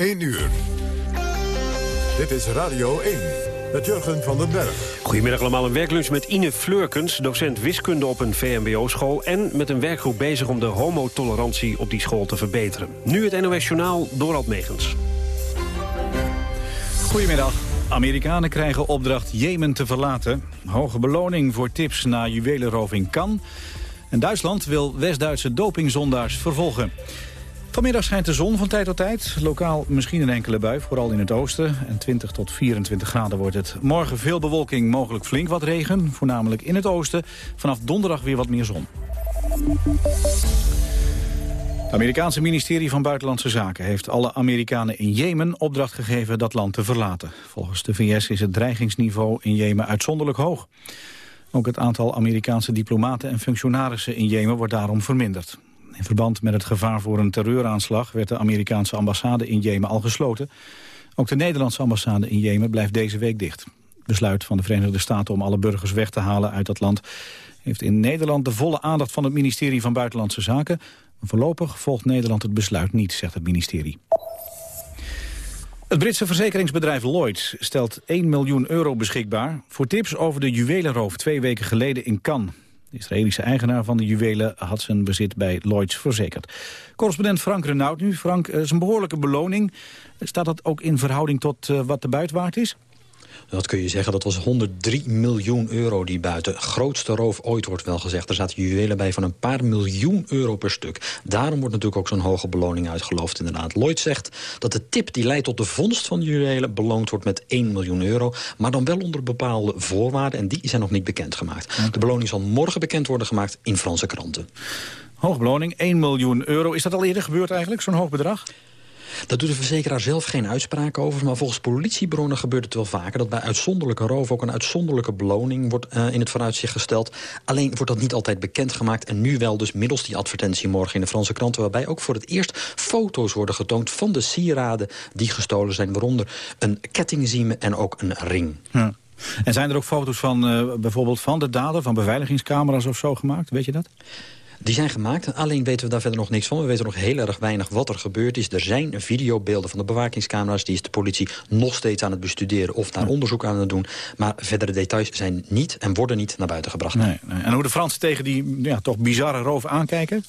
1 uur. Dit is Radio 1 met Jurgen van den Berg. Goedemiddag allemaal, een werklunch met Ine Fleurkens... docent wiskunde op een VMBO-school... en met een werkgroep bezig om de homotolerantie op die school te verbeteren. Nu het NOS Journaal, Dorald Megens. Goedemiddag. Amerikanen krijgen opdracht Jemen te verlaten. Hoge beloning voor tips na juwelenroof in Cannes. En Duitsland wil West-Duitse dopingzondaars vervolgen. Vanmiddag schijnt de zon van tijd tot tijd. Lokaal misschien een enkele bui, vooral in het oosten. En 20 tot 24 graden wordt het. Morgen veel bewolking, mogelijk flink wat regen. Voornamelijk in het oosten. Vanaf donderdag weer wat meer zon. Het Amerikaanse ministerie van Buitenlandse Zaken heeft alle Amerikanen in Jemen opdracht gegeven dat land te verlaten. Volgens de VS is het dreigingsniveau in Jemen uitzonderlijk hoog. Ook het aantal Amerikaanse diplomaten en functionarissen in Jemen wordt daarom verminderd. In verband met het gevaar voor een terreuraanslag werd de Amerikaanse ambassade in Jemen al gesloten. Ook de Nederlandse ambassade in Jemen blijft deze week dicht. Het besluit van de Verenigde Staten om alle burgers weg te halen uit dat land heeft in Nederland de volle aandacht van het ministerie van Buitenlandse Zaken. Voorlopig volgt Nederland het besluit niet, zegt het ministerie. Het Britse verzekeringsbedrijf Lloyds stelt 1 miljoen euro beschikbaar... voor tips over de juwelenroof twee weken geleden in Cannes. De Israëlische eigenaar van de juwelen had zijn bezit bij Lloyds verzekerd. Correspondent Frank Renaud nu. Frank, eh, is een behoorlijke beloning. Staat dat ook in verhouding tot uh, wat de buit waard is? Dat kun je zeggen, dat was 103 miljoen euro die buiten. Grootste roof ooit wordt wel gezegd. Er zaten juwelen bij van een paar miljoen euro per stuk. Daarom wordt natuurlijk ook zo'n hoge beloning uitgeloofd inderdaad. Lloyd zegt dat de tip die leidt tot de vondst van juwelen... beloond wordt met 1 miljoen euro. Maar dan wel onder bepaalde voorwaarden. En die zijn nog niet bekendgemaakt. De beloning zal morgen bekend worden gemaakt in Franse kranten. Hoge beloning, 1 miljoen euro. Is dat al eerder gebeurd eigenlijk, zo'n hoog bedrag? Daar doet de verzekeraar zelf geen uitspraak over. Maar volgens politiebronnen gebeurt het wel vaker... dat bij uitzonderlijke roof ook een uitzonderlijke beloning wordt uh, in het vooruitzicht gesteld. Alleen wordt dat niet altijd bekendgemaakt. En nu wel dus middels die advertentie morgen in de Franse kranten... waarbij ook voor het eerst foto's worden getoond van de sieraden die gestolen zijn. Waaronder een kettingzieme en ook een ring. En zijn er ook foto's van uh, bijvoorbeeld van de dader... van beveiligingscamera's of zo gemaakt? Weet je dat? Die zijn gemaakt, alleen weten we daar verder nog niks van. We weten nog heel erg weinig wat er gebeurd is. Er zijn videobeelden van de bewakingscamera's. Die is de politie nog steeds aan het bestuderen of daar onderzoek aan het doen. Maar verdere details zijn niet en worden niet naar buiten gebracht. Nee, nee. En hoe de Fransen tegen die ja, toch bizarre roof aankijken?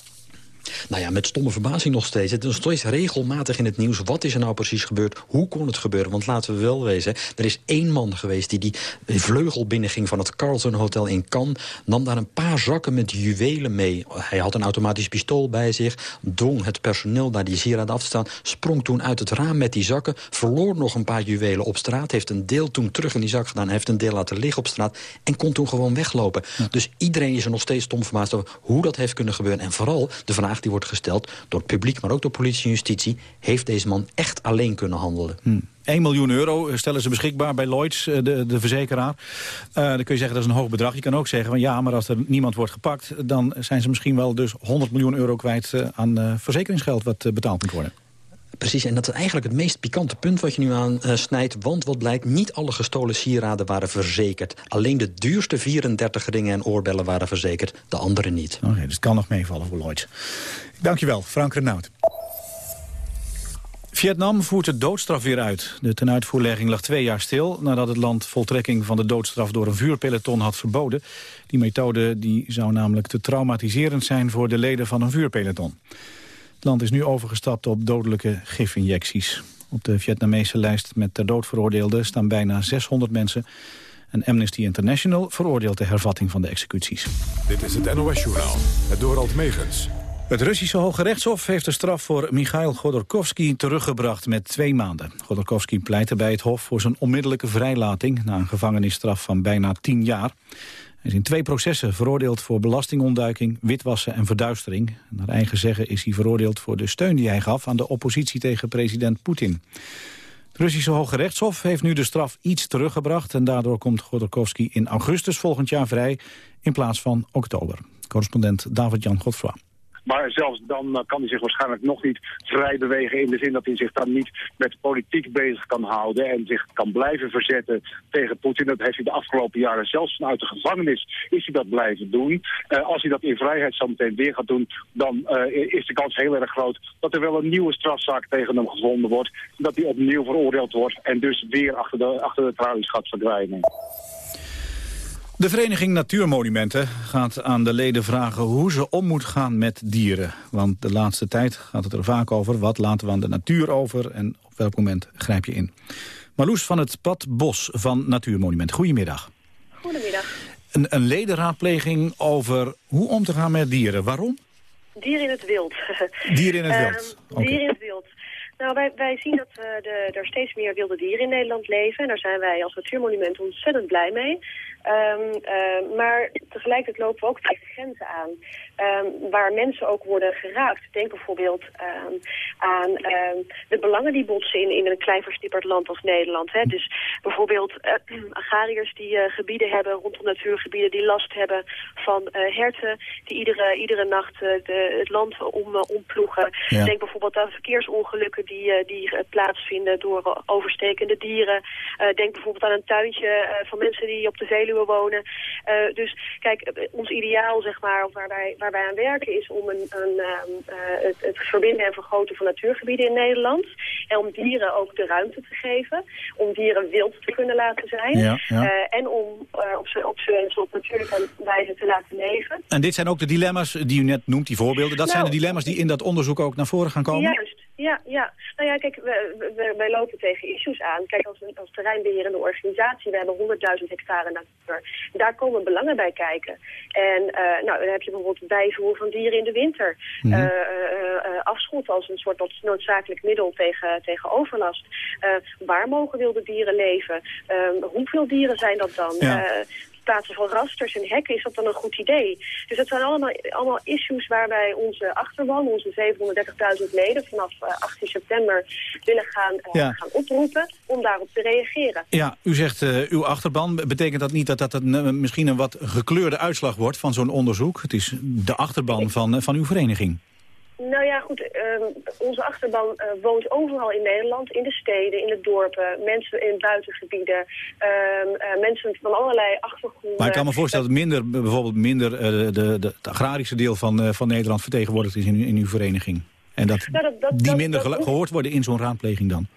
Nou ja, met stomme verbazing nog steeds. Het is nog steeds regelmatig in het nieuws. Wat is er nou precies gebeurd? Hoe kon het gebeuren? Want laten we wel wezen, er is één man geweest... die die vleugel binnenging van het Carlton Hotel in Cannes... nam daar een paar zakken met juwelen mee. Hij had een automatisch pistool bij zich... dwong het personeel daar die sieraden af te staan... sprong toen uit het raam met die zakken... verloor nog een paar juwelen op straat... heeft een deel toen terug in die zak gedaan... heeft een deel laten liggen op straat... en kon toen gewoon weglopen. Dus iedereen is er nog steeds stom verbaasd over hoe dat heeft kunnen gebeuren. En vooral de vraag die wordt gesteld door het publiek... maar ook door politie en justitie... heeft deze man echt alleen kunnen handelen. Hmm. 1 miljoen euro stellen ze beschikbaar bij Lloyds, eh, de, de verzekeraar. Uh, dan kun je zeggen dat is een hoog bedrag. Je kan ook zeggen, van, ja, maar als er niemand wordt gepakt... dan zijn ze misschien wel dus 100 miljoen euro kwijt aan verzekeringsgeld... wat betaald moet worden. Precies, en dat is eigenlijk het meest pikante punt wat je nu aan uh, snijdt. Want wat blijkt, niet alle gestolen sieraden waren verzekerd. Alleen de duurste 34 ringen en oorbellen waren verzekerd, de andere niet. Oké, dus het kan nog meevallen voor Lloyds. Dankjewel, Frank Renaud. Vietnam voert de doodstraf weer uit. De tenuitvoerlegging lag twee jaar stil... nadat het land voltrekking van de doodstraf door een vuurpeloton had verboden. Die methode die zou namelijk te traumatiserend zijn... voor de leden van een vuurpeloton. Het land is nu overgestapt op dodelijke gifinjecties. Op de Vietnamese lijst met ter dood veroordeelden staan bijna 600 mensen. En Amnesty International veroordeelt de hervatting van de executies. Dit is het NOS-journaal, het Dorald Megens. Het Russische Hoge Rechtshof heeft de straf voor Mikhail Godorkovsky teruggebracht met twee maanden. Godorkovsky pleitte bij het hof voor zijn onmiddellijke vrijlating na een gevangenisstraf van bijna tien jaar. Hij is in twee processen veroordeeld voor belastingontduiking, witwassen en verduistering. Naar eigen zeggen is hij veroordeeld voor de steun die hij gaf aan de oppositie tegen president Poetin. Het Russische Hoge Rechtshof heeft nu de straf iets teruggebracht... en daardoor komt Godorkovsky in augustus volgend jaar vrij in plaats van oktober. Correspondent David-Jan Godfroy. Maar zelfs dan kan hij zich waarschijnlijk nog niet vrij bewegen in de zin dat hij zich dan niet met politiek bezig kan houden en zich kan blijven verzetten tegen Poetin. Dat heeft hij de afgelopen jaren zelfs vanuit de gevangenis is hij dat blijven doen. als hij dat in vrijheid zo meteen weer gaat doen, dan is de kans heel erg groot dat er wel een nieuwe strafzaak tegen hem gevonden wordt. Dat hij opnieuw veroordeeld wordt en dus weer achter de, achter de tralies gaat verdwijnen. De Vereniging Natuurmonumenten gaat aan de leden vragen hoe ze om moet gaan met dieren. Want de laatste tijd gaat het er vaak over wat laten we aan de natuur over en op welk moment grijp je in. Marloes van het Pad Bos van Natuurmonumenten, goedemiddag. Goedemiddag. Een, een ledenraadpleging over hoe om te gaan met dieren. Waarom? Dieren in het wild. Dieren in het wild. Um, Dieren in het wild. Nou, wij, wij zien dat uh, de, er steeds meer wilde dieren in Nederland leven. En daar zijn wij als natuurmonument ontzettend blij mee. Um, uh, maar tegelijkertijd lopen we ook tegen grenzen aan. Um, waar mensen ook worden geraakt. Denk bijvoorbeeld um, aan de belangen die botsen in, in een klein verstipperd land als Nederland. Hè. Dus bijvoorbeeld uh, agrariërs die uh, gebieden hebben rondom natuurgebieden... die last hebben van herten die iedere, iedere nacht de, het land om, omploegen. Ja. Denk bijvoorbeeld aan verkeersongelukken die, die plaatsvinden door overstekende dieren. denk bijvoorbeeld aan een tuintje van mensen die op de Veluwe wonen. Uh, dus kijk, eh, ons ideaal, zeg maar, of waar wij, waar wij aan werken, is om een, een, uh, het, het, verbinden en vergroten van natuurgebieden in Nederland. En om dieren ook de ruimte te geven. Om dieren wild te kunnen laten zijn. Ja, ja. en om op z'n op, op natuurlijke wijze te laten leven. En dit zijn ook de dilemma's die u net noemt, die voorbeelden. Dat zijn de nou, dilemma's die in dat onderzoek ook naar voren gaan komen? Juist. Ja, ja. Nou ja, kijk, we, wij lopen tegen issues aan. Kijk, als, als terreinbeherende organisatie, we hebben 100.000 hectare natuur. Daar komen belangen bij kijken. En uh, nou, dan heb je bijvoorbeeld bijvoer van dieren in de winter. Mm -hmm. uh, uh, afschot als een soort noodzakelijk middel tegen, tegen overlast. waar mogen wilde dieren leven? hoeveel dieren zijn dat dan? Ja plaatsen van rasters en hekken, is dat dan een goed idee? Dus dat zijn allemaal, allemaal issues waar wij onze achterban, onze 730.000 leden, vanaf 18 eh, september willen gaan, uh, gaan oproepen om daarop te reageren. Ja, u zegt uh, uw achterban. Betekent dat niet dat dat een, misschien een wat gekleurde uitslag wordt van zo'n onderzoek? Het is de achterban van, van uw vereniging. Nou ja, goed. Um, onze achterban uh, woont overal in Nederland. In de steden, in de dorpen, mensen in buitengebieden. Um, uh, mensen van allerlei achtergronden. Maar ik kan me voorstellen dat minder, bijvoorbeeld minder uh, de, de, het agrarische deel van, van Nederland vertegenwoordigd is in, in uw vereniging. En dat, nou, dat, dat die minder gehoord worden in zo'n raadpleging dan?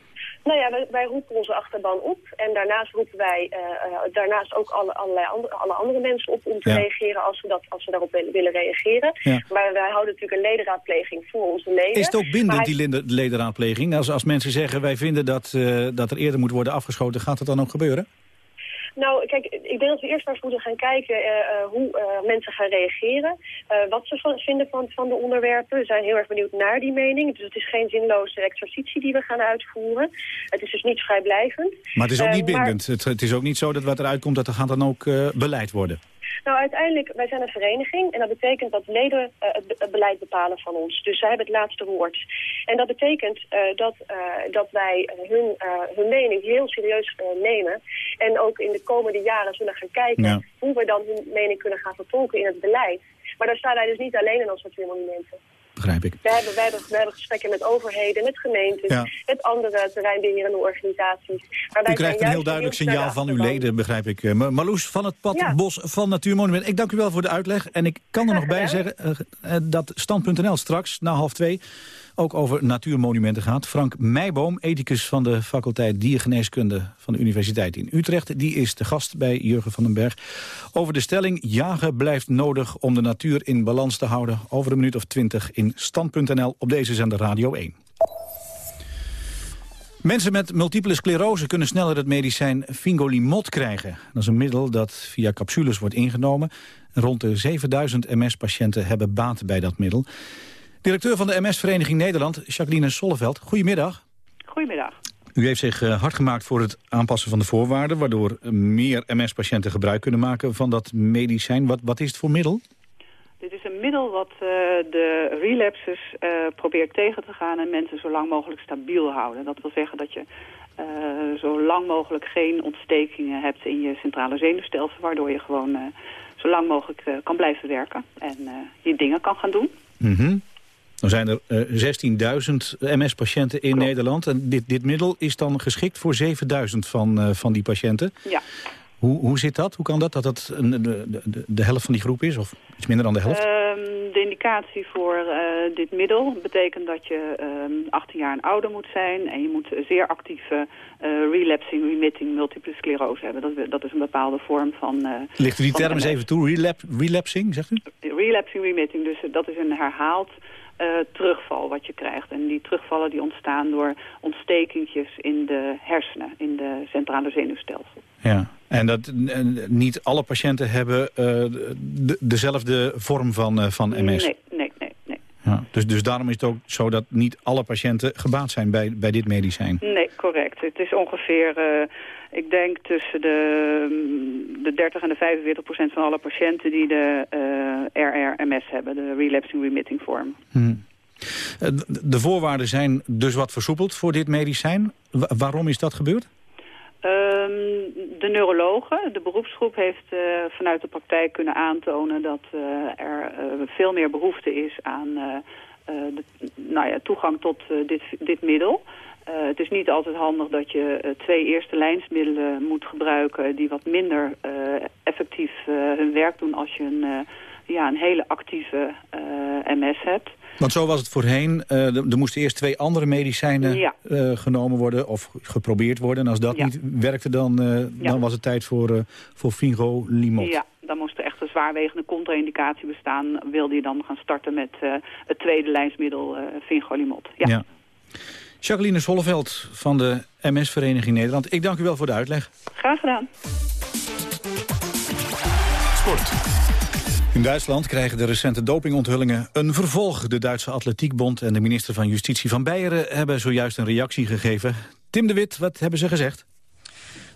Nou ja, wij, wij, roepen onze achterban op. En daarnaast roepen wij uh, uh, daarnaast ook alle, allerlei andere, alle andere mensen op om te reageren als ze, dat, als ze daarop willen, willen reageren. Ja. Maar wij houden natuurlijk een ledenraadpleging voor onze leden. Is het ook bindend, die ledenraadpleging? Als, als mensen zeggen wij vinden dat, uh, dat er eerder moet worden afgeschoten, gaat het dan ook gebeuren? Nou, kijk, ik denk dat we eerst maar eens moeten gaan kijken uh, hoe uh, mensen gaan reageren. Uh, wat ze van, vinden van, van de onderwerpen. We zijn heel erg benieuwd naar die mening. Dus het is geen zinloze exercitie die we gaan uitvoeren. Het is dus niet vrijblijvend. Maar het is ook niet bindend. Maar... Het, het, is ook niet zo dat wat eruit komt, dat er gaat dan ook beleid worden. Nou, uiteindelijk, wij zijn een vereniging en dat betekent dat leden uh, het, beleid bepalen van ons. Dus zij hebben het laatste woord. En dat betekent uh, dat, uh, dat wij hun, hun mening heel serieus nemen. En ook in de komende jaren zullen gaan kijken ja. hoe we dan hun mening kunnen gaan vertolken in het beleid. Maar daar staan wij dus niet alleen in als natuurmonumenten begrijp ik. We hebben, we hebben, gesprekken met overheden, met gemeentes, met andere terreinbeherende organisaties. U krijgt een heel duidelijk signaal van uw leden, begrijp ik. Eh, Marloes van het Pad Bos van Natuurmonument. Ik dank u wel voor de uitleg. En ik kan er nog bij zeggen uh, dat Stand.nl straks, na half twee ook over natuurmonumenten gaat. Frank Meijboom, ethicus van de faculteit Diergeneeskunde van de Universiteit in Utrecht. Die is de gast bij Jurgen van den Berg. Over de stelling jagen blijft nodig om de natuur in balans te houden. Over een minuut of twintig in stand.nl op deze zender Radio 1. Mensen met multiple sclerose kunnen sneller het medicijn Fingolimod krijgen. Dat is een middel dat via capsules wordt ingenomen. Rond de 7000 MS-patiënten hebben baat bij dat middel. Directeur van de MS-vereniging Nederland, Jacqueline Solleveld. Goedemiddag. Goedemiddag. U heeft zich uh, hard gemaakt voor het aanpassen van de voorwaarden... waardoor meer MS-patiënten gebruik kunnen maken van dat medicijn. Wat, wat is het voor middel? Dit is een middel wat uh, de relapses uh, probeert tegen te gaan... en mensen zo lang mogelijk stabiel houden. Dat wil zeggen dat je zo lang mogelijk geen ontstekingen hebt in je centrale zenuwstelsel... waardoor je gewoon zo lang mogelijk kan blijven werken en je dingen kan gaan doen. Mhm. Dan zijn er uh, 16.000 MS-patiënten in Nederland. En dit, dit middel is dan geschikt voor 7.000 van, uh, van die patiënten. Ja. Hoe, hoe zit dat? Hoe kan dat? Dat dat een, de, de, de helft van die groep is? Of iets minder dan de helft? Um, de indicatie voor uh, dit middel betekent dat je um, 18 jaar en ouder moet zijn. En je moet zeer actieve uh, relapsing, remitting, multiple sclerose hebben. Dat, dat is een bepaalde vorm van... Uh, Ligt u die term eens even toe? Relap, relapsing, zegt u? Relapsing, remitting. Dus dat is een herhaald uh, terugval wat je krijgt. En die terugvallen die ontstaan door ontstekingjes in de hersenen, in de centrale zenuwstelsel. Ja, en dat niet alle patiënten hebben uh, de, dezelfde vorm van, uh, van MS? Nee, nee, nee. nee. Ja, dus, dus daarom is het ook zo dat niet alle patiënten gebaat zijn bij, bij dit medicijn? Nee, correct. Het is ongeveer, ik denk tussen de, de 30 en de 45 procent van alle patiënten die de RRMS hebben, de relapsing remitting vorm. Hmm. De voorwaarden zijn dus wat versoepeld voor dit medicijn. Waarom is dat gebeurd? Um, de neurologen, de beroepsgroep, heeft uh, vanuit de praktijk kunnen aantonen dat uh, er veel meer behoefte is aan de, nou ja, toegang tot dit, dit middel. Het is niet altijd handig dat je twee eerste lijnsmiddelen moet gebruiken die wat minder effectief hun werk doen als je een, ja, een hele actieve MS hebt. Want zo was het voorheen. Er moesten eerst twee andere medicijnen ja. genomen worden of geprobeerd worden. En als dat ja. niet werkte, dan, Ja. dan was het tijd voor, voor fingolimod. Ja, dan moest er echt een zwaarwegende contra-indicatie bestaan. Wilde je dan gaan starten met het tweede lijnsmiddel Fingolimod. Ja. Ja. Jacqueline Solleveld van de MS-vereniging Nederland. Ik dank u wel voor de uitleg. Graag gedaan. Sport. In Duitsland krijgen de recente dopingonthullingen een vervolg. De Duitse Atletiekbond en de minister van Justitie van Beieren... hebben zojuist een reactie gegeven. Tim de Wit, wat hebben ze gezegd?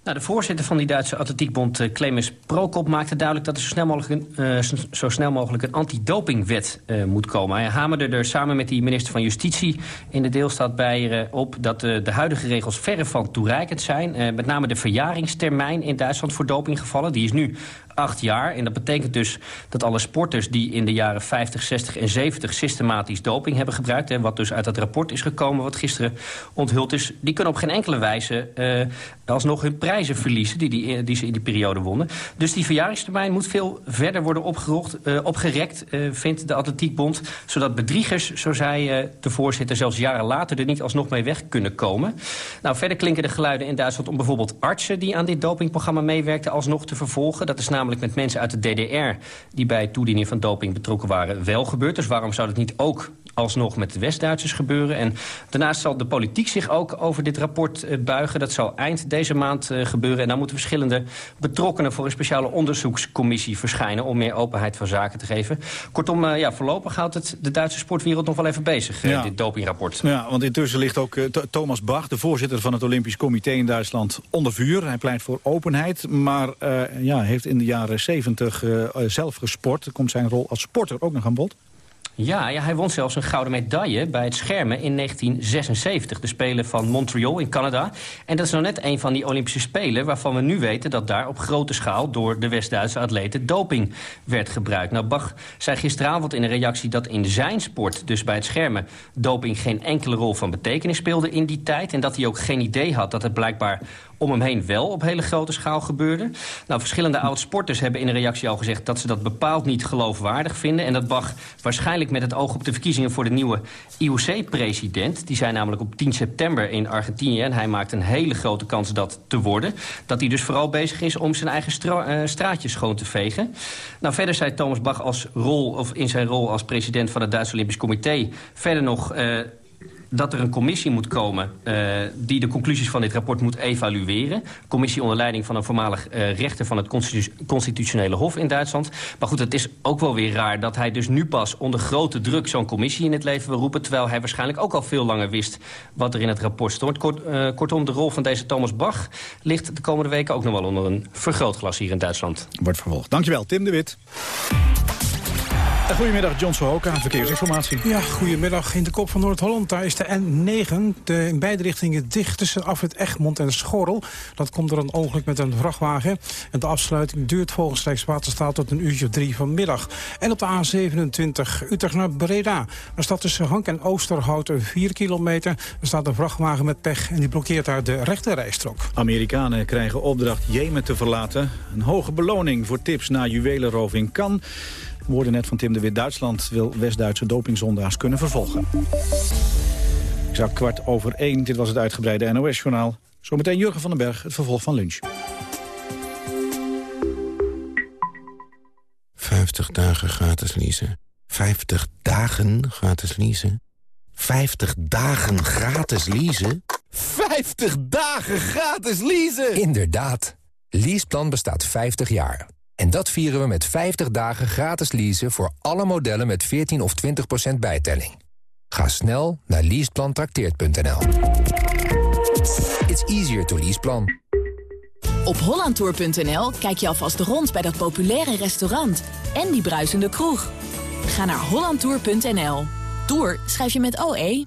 Nou, de voorzitter van die Duitse atletiekbond, uh, Clemens Prokop, maakte duidelijk dat er zo snel mogelijk een, uh, zo snel mogelijk een antidopingwet uh, moet komen. Hij hamerde er samen met die minister van Justitie in de deelstaat Beieren op dat de huidige regels verre van toereikend zijn. met name de verjaringstermijn in Duitsland voor dopinggevallen, die is nu acht jaar. En dat betekent dus dat alle sporters die in de jaren 50, 60 en 70 systematisch doping hebben gebruikt... en wat dus uit dat rapport is gekomen wat gisteren onthuld is... die kunnen op geen enkele wijze uh, alsnog hun prijzen verliezen die, die, die ze in die periode wonnen. Dus die verjaringstermijn moet veel verder worden opgerocht, uh, opgerekt, uh, vindt de Atletiekbond... zodat bedriegers, zo zei de voorzitter, zelfs jaren later er niet alsnog mee weg kunnen komen. Nou, verder klinken de geluiden in Duitsland om bijvoorbeeld artsen... die aan dit dopingprogramma meewerkten alsnog te vervolgen. Dat is namelijk namelijk met mensen uit de DDR... die bij toediening van doping betrokken waren, wel gebeurd. Dus waarom zou dat niet ook alsnog met de West-Duitsers gebeuren? En daarnaast zal de politiek zich ook over dit rapport uh, buigen. Dat zal eind deze maand uh, gebeuren. En dan moeten verschillende betrokkenen... voor een speciale onderzoekscommissie verschijnen... om meer openheid van zaken te geven. Kortom, uh, ja, voorlopig houdt het de Duitse sportwereld nog wel even bezig, ja. dit dopingrapport. Ja, want intussen ligt ook Thomas Bach, de voorzitter van het Olympisch Comité in Duitsland, onder vuur. Hij pleit voor openheid, maar ja, heeft in de jaren 70 uh, zelf gesport. Komt zijn rol als sporter ook nog aan bod? Ja, ja, hij won zelfs een gouden medaille bij het schermen in 1976. De Spelen van Montreal in Canada. En dat is nou net een van die Olympische Spelen... waarvan we nu weten dat daar op grote schaal... door de West-Duitse atleten doping werd gebruikt. Nou, Bach zei gisteravond in een reactie dat in zijn sport... dus bij het schermen, doping geen enkele rol van betekenis speelde in die tijd... en dat hij ook geen idee had dat het blijkbaar om hem heen wel op hele grote schaal gebeurde. Nou, verschillende oud-sporters hebben in een reactie al gezegd... dat ze dat bepaald niet geloofwaardig vinden... en dat Bach waarschijnlijk met het oog op de verkiezingen... voor de nieuwe IOC-president... die zijn namelijk op 10 september in Argentinië... en hij maakt een hele grote kans dat te worden... dat hij dus vooral bezig is om zijn eigen stra uh, straatjes schoon te vegen. Nou, verder zei Thomas Bach als rol, of in zijn rol als president... van het Duitse Olympisch Comité verder nog... Uh, dat er een commissie moet komen uh, die de conclusies van dit rapport moet evalueren. Commissie onder leiding van een voormalig uh, rechter van het constitu constitutionele hof in Duitsland. Maar goed, het is ook wel weer raar dat hij dus nu pas onder grote druk zo'n commissie in het leven wil roepen. Terwijl hij waarschijnlijk ook al veel langer wist wat er in het rapport stond. Kort, uh, kortom, de rol van deze Thomas Bach ligt de komende weken ook nog wel onder een vergrootglas hier in Duitsland. Wordt vervolgd. Dankjewel, Tim de Wit. Goedemiddag, John Sohoka, verkeersinformatie. Ja, goedemiddag. In de kop van Noord-Holland, daar is de N9 de, in beide richtingen dicht tussen afrit Egmond en Schorrel. Dat komt door een ongeluk met een vrachtwagen. En de afsluiting duurt volgens Rijkswaterstaat tot een uurtje of drie vanmiddag. En op de A27 Utrecht naar Breda. Er staat tussen Hank en Oosterhouten 4 kilometer. Er staat een vrachtwagen met pech en die blokkeert daar de rechte rijstrook. Amerikanen krijgen opdracht Jemen te verlaten. Een hoge beloning voor tips na juwelenroving woorden net van Tim de Wit. Duitsland wil West-Duitse dopingzondaars kunnen vervolgen. Exact kwart over één. Dit was het uitgebreide NOS-journaal. Zometeen Jurgen van den Berg, het vervolg van lunch. 50 dagen gratis leasen. 50 dagen gratis leasen. 50 dagen gratis leasen. 50 dagen gratis leasen! Inderdaad. Leaseplan bestaat 50 jaar. En dat vieren we met 50 dagen gratis leasen voor alle modellen met 14 of 20% bijtelling. Ga snel naar leaseplantrakteert.nl. It's easier to leaseplan. Op hollandtour.nl kijk je alvast rond bij dat populaire restaurant en die bruisende kroeg. Ga naar hollandtour.nl. Tour schrijf je met OE.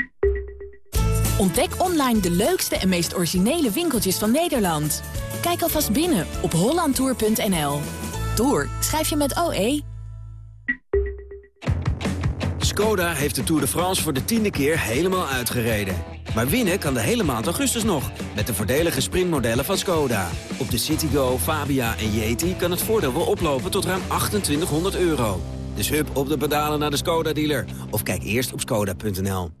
Ontdek online de leukste en meest originele winkeltjes van Nederland. Kijk alvast binnen op hollandtour.nl. Tour schrijf je met OE. Skoda heeft de Tour de France voor de tiende keer helemaal uitgereden. Maar winnen kan de hele maand augustus nog, met de voordelige sprintmodellen van Skoda. Op de Citigo, Fabia en Yeti kan het voordeel wel oplopen tot ruim 2800 euro. Dus hup op de pedalen naar de Skoda-dealer. Of kijk eerst op skoda.nl.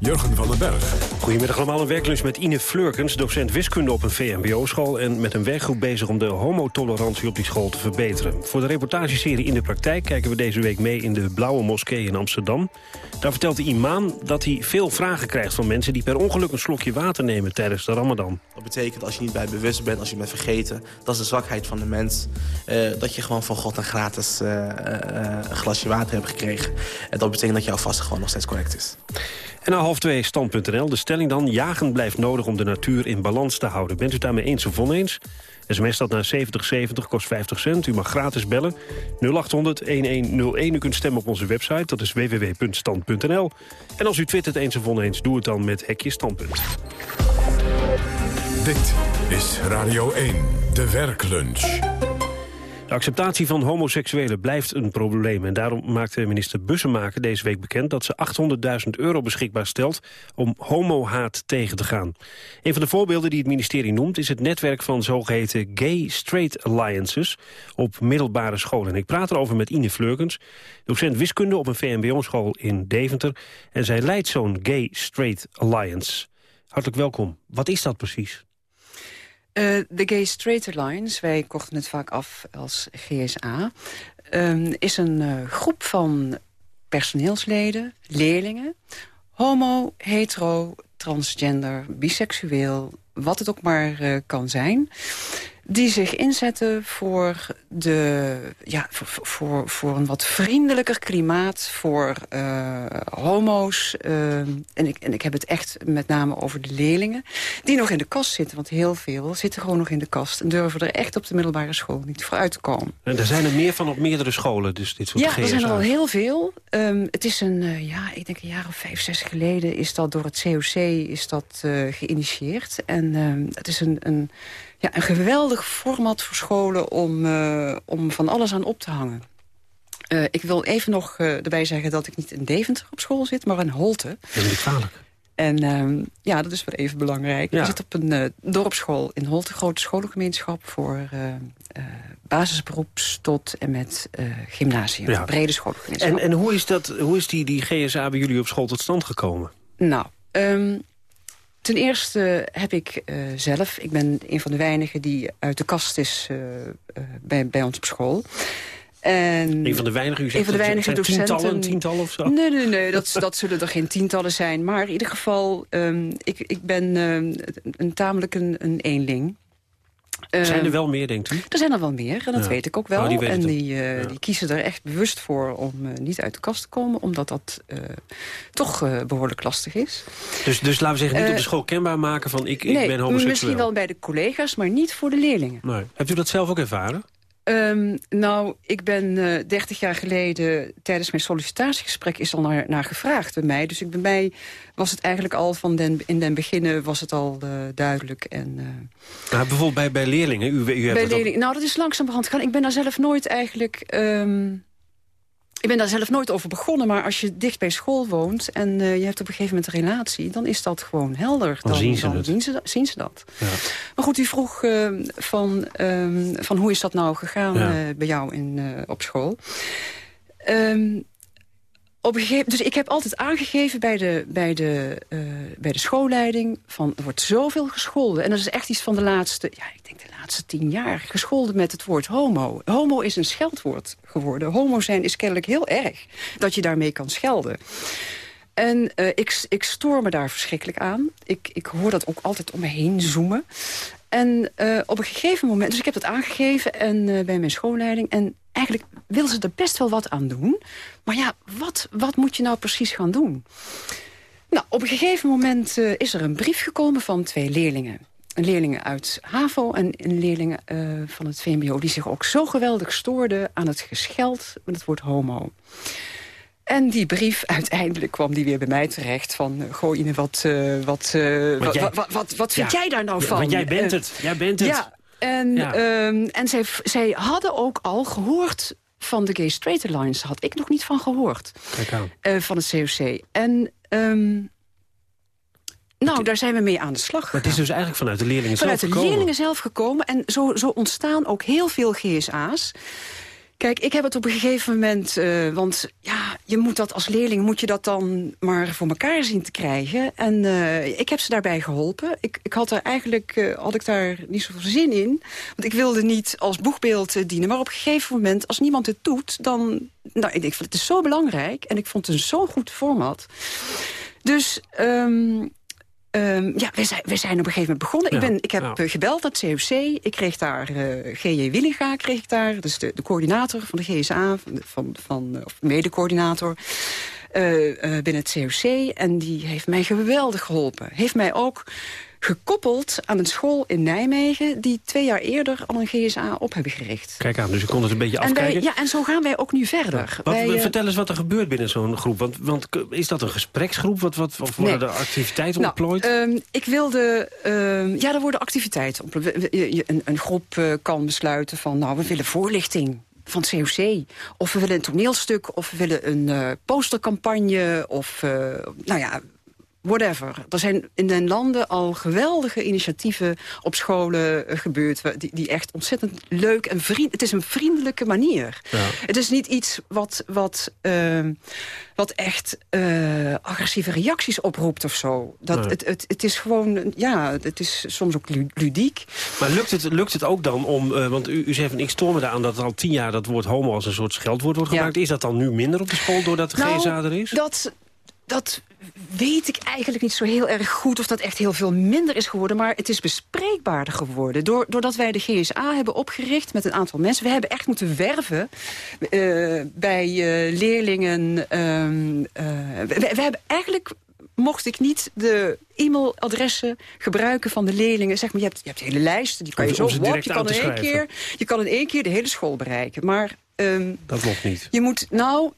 Jurgen van den Berg. Goedemiddag allemaal, een werklunch met Ine Fleurkens... docent wiskunde op een VMBO-school... en met een werkgroep bezig om de homotolerantie op die school te verbeteren. Voor de reportageserie In de Praktijk kijken we deze week mee... in de Blauwe Moskee in Amsterdam. Daar vertelt de imam dat hij veel vragen krijgt van mensen... die per ongeluk een slokje water nemen tijdens de ramadan. Dat betekent als je niet bij bewust bent, als je bent vergeten... dat is de zwakheid van de mens. eh, dat je gewoon van God een gratis eh, eh, een glasje water hebt gekregen. En dat betekent dat jouw vast gewoon nog steeds correct is. En na half twee stand.nl. De stelling dan, jagen blijft nodig om de natuur in balans te houden. Bent u daarmee eens of oneens? SMS dat naar 7070 kost 50 cent. U mag gratis bellen. 0800-1101. U kunt stemmen op onze website. Dat is www.stand.nl. En als u twittert eens of oneens, doe het dan met hekje standpunt. Dit is Radio 1, de werklunch. De acceptatie van homoseksuelen blijft een probleem. En daarom maakte minister Bussemaker deze week bekend... dat ze 800.000 euro beschikbaar stelt om homohaat tegen te gaan. Een van de voorbeelden die het ministerie noemt... is het netwerk van zogeheten gay-straight alliances op middelbare scholen. En ik praat erover met Ine Fleurkens, docent wiskunde op een VMBO-school in Deventer. En zij leidt zo'n gay-straight alliance. Hartelijk welkom. Wat is dat precies? Eh, de Gay Straight Alliance, wij korten het vaak af als GSA... ehm, is een eh, groep van personeelsleden, leerlingen... homo, hetero, transgender, biseksueel... wat het ook maar eh, kan zijn die zich inzetten voor, de, ja, voor, voor, voor een wat vriendelijker klimaat... voor uh, homo's. Uh, en, ik, en ik heb het echt met name over de leerlingen... die nog in de kast zitten, want heel veel zitten gewoon nog in de kast... en durven er echt op de middelbare school niet voor uit te komen. En er zijn er meer van op meerdere scholen, dus dit soort Ja, er zijn er al heel veel. Um, het is een, uh, ja, ik denk een jaar of vijf, zes geleden... is dat door het COC is dat, geïnitieerd. En het is een... een ja, een geweldig format voor scholen om, uh, om van alles aan op te hangen. Uh, ik wil even nog uh, erbij zeggen dat ik niet in Deventer op school zit, maar in Holte. Dat is niet kwalijk. En uh, ja, dat is wel even belangrijk. Ja. Ik zit op een dorpsschool in Holte, grote scholengemeenschap voor basisberoeps tot en met gymnasium, Ja. brede schoolgemeenschap. En, en hoe is, dat, hoe is die, die GSA bij jullie op school tot stand gekomen? Nou, ehm, ten eerste heb ik eh, zelf... ik ben een van de weinigen die uit de kast is eh, eh, bij, bij ons op school. En Een van de weinigen, u zegt een van de dat weinige zijn docenten... tientallen, tientallen of zo? Nee, nee, nee, dat, dat zullen er geen tientallen zijn. Maar in ieder geval, ehm, ik, ik ben ehm, een, tamelijk een, een eenling. Zijn er Ehm, wel meer, denkt u? er zijn er wel meer, en dat Ja. weet ik ook wel. Oh, die weten en die, eh, die kiezen er echt bewust voor om eh, niet uit de kast te komen... omdat dat eh, toch eh, behoorlijk lastig is. Dus, dus laten we zeggen, niet op de school kenbaar maken van ik, ik nee, ben homoseksueel. misschien wel bij de collega's, maar niet voor de leerlingen. Nee. Hebt u dat zelf ook ervaren? Ehm, nou, ik ben eh 30 jaar geleden tijdens mijn sollicitatiegesprek is al naar, naar gevraagd bij mij. Dus ik, bij mij was het eigenlijk al van den, in den beginnen was het al eh, duidelijk. En, eh, Nou, bijvoorbeeld bij, bij leerlingen. U, u bij leerlingen, nou, dat is langzamerhand gegaan. Ik ben daar zelf nooit eigenlijk... ehm, ik ben daar zelf nooit over begonnen, maar als je dicht bij school woont... en eh, je hebt op een gegeven moment een relatie, dan is dat gewoon helder. Dan zien ze dan het. Zien ze, dat- zien ze dat. Ja. Maar goed, u vroeg eh, van, ehm, van hoe is dat nou gegaan Ja. eh, bij jou in, op school. Ehm, op gegeven, dus ik heb altijd aangegeven bij de, bij, de, eh, bij de schoolleiding... van er wordt zoveel gescholden. En dat is echt iets van de laatste, ja, ik denk de laatste tien jaar... gescholden met het woord homo. Homo is een scheldwoord geworden. Homo zijn is kennelijk heel erg dat je daarmee kan schelden. En eh, ik, ik stoor me daar verschrikkelijk aan. Ik, ik hoor dat ook altijd om me heen zoomen. En eh, op een gegeven moment, dus ik heb dat aangegeven en, eh, bij mijn schoolleiding. En eigenlijk wil ze er best wel wat aan doen. Maar ja, wat, wat moet je nou precies gaan doen? Nou, op een gegeven moment eh, is er een brief gekomen van twee leerlingen. Een leerling uit HAVO en een leerling eh, van het VMBO... die zich ook zo geweldig stoorden aan het gescheld met het woord homo. En die brief, uiteindelijk kwam die weer bij mij terecht... van, goh, Ine, wat, uh, wat, uh, wat, jij- wat, wat, wat, wat vind Ja. jij daar nou van? want jij bent Eh, het. Jij bent het. Ja, en, Ja. ehm, en zij, zij hadden ook al gehoord van de Gay Straight Alliance. Had ik nog niet van gehoord. Kijk aan. eh, van het COC. En... ehm, nou, daar zijn we mee aan de slag Maar het is dus eigenlijk vanuit de leerlingen vanuit zelf de gekomen. leerlingen zelf gekomen. En zo, zo ontstaan ook heel veel GSA's. Kijk, ik heb het op een gegeven moment... eh, want ja, je moet dat als leerling moet je dat dan maar voor elkaar zien te krijgen. En eh, ik heb ze daarbij geholpen. Ik, ik had er eigenlijk eh, had ik daar niet zoveel zin in. Want ik wilde niet als boegbeeld dienen. Maar op een gegeven moment, als niemand het doet... dan... Nou, ik denk, het is zo belangrijk. En ik vond het een zo'n goed format. Dus... ehm, Ehm, ja, we zijn, we zijn op een gegeven moment begonnen. ik, ben, ik heb ja. eh, gebeld naar het COC. Ik kreeg daar eh G.J. Willinga, kreeg ik daar. Dus de, de coördinator van de GSA, van, de- van, van, eh, of mede-coördinator binnen het COC. En die heeft mij geweldig geholpen. Heeft mij ook gekoppeld aan een school in Nijmegen... die twee jaar eerder al een GSA op hebben gericht. Kijk aan, dus je kon het een beetje En, wij, afkijken. ja, en zo gaan wij ook nu verder. Wat, Wij, eh, vertel eens wat er gebeurt binnen zo'n groep. Want, want is dat een gespreksgroep? Wat, wat, of worden Nee. er activiteiten Nou, ontplooid? ehm, ik wilde... ehm, ja, er worden activiteiten ontplooid. Een, een groep eh, kan besluiten van... nou, we willen voorlichting van het COC. Of we willen een toneelstuk. Of we willen een eh, postercampagne. Of, eh, nou ja... Whatever. Er zijn in den landen al geweldige initiatieven op scholen eh, gebeurd... Die, die echt ontzettend leuk en vriend. Het is een vriendelijke manier. Ja. Het is niet iets wat, wat, ehm, wat echt eh, agressieve reacties oproept of zo. Dat, Nee. het, het, het is gewoon, ja, het is soms ook lu- ludiek. Maar lukt het, lukt het ook dan om... eh, want u, u zegt van ik stoor me aan dat al tien jaar dat woord homo als een soort scheldwoord wordt Ja. gebruikt. Is dat dan nu minder op de school doordat de Nou, GSA er is? Dat, dat weet ik eigenlijk niet zo heel erg goed of dat echt heel veel minder is geworden. Maar het is bespreekbaarder geworden. Door, doordat wij de GSA hebben opgericht met een aantal mensen. We hebben echt moeten werven eh, bij eh, leerlingen. ehm, eh, we, we hebben eigenlijk mocht ik niet de e-mailadressen gebruiken van de leerlingen. Zeg maar, je hebt, je hebt hele lijsten, die kan je zo wap, je kan, in één keer, je kan in één keer de hele school bereiken. Maar ehm, Dat klopt niet. je moet, nou,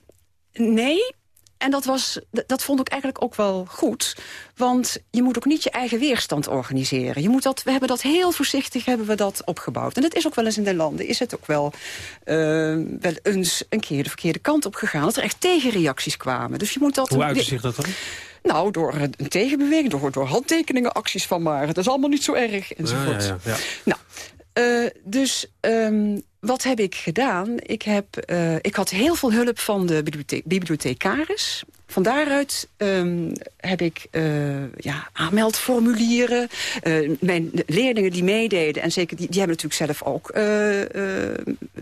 nee. En dat, was, dat- vond ik eigenlijk ook wel goed. Want je moet ook niet je eigen weerstand organiseren. Je moet dat, we hebben dat heel voorzichtig hebben we dat opgebouwd. En dat is ook wel eens in de landen. Is het ook wel, eh, wel eens een keer de verkeerde kant op gegaan. Dat er echt tegenreacties kwamen. Dus je moet dat... Hoe uitte zich dat dan? Nou, door een tegenbeweging, door, door handtekeningen, acties van maar. Het is allemaal niet zo erg, enzovoort. Ja, ja, ja, ja. Nou, eh, dus ehm, wat heb ik gedaan? Ik, heb, uh, ik had heel veel hulp van de bibliotheek, bibliothecaris. Van daaruit um, heb ik uh, ja, aanmeldformulieren. Uh, mijn leerlingen die meededen, en zeker die, die hebben natuurlijk zelf ook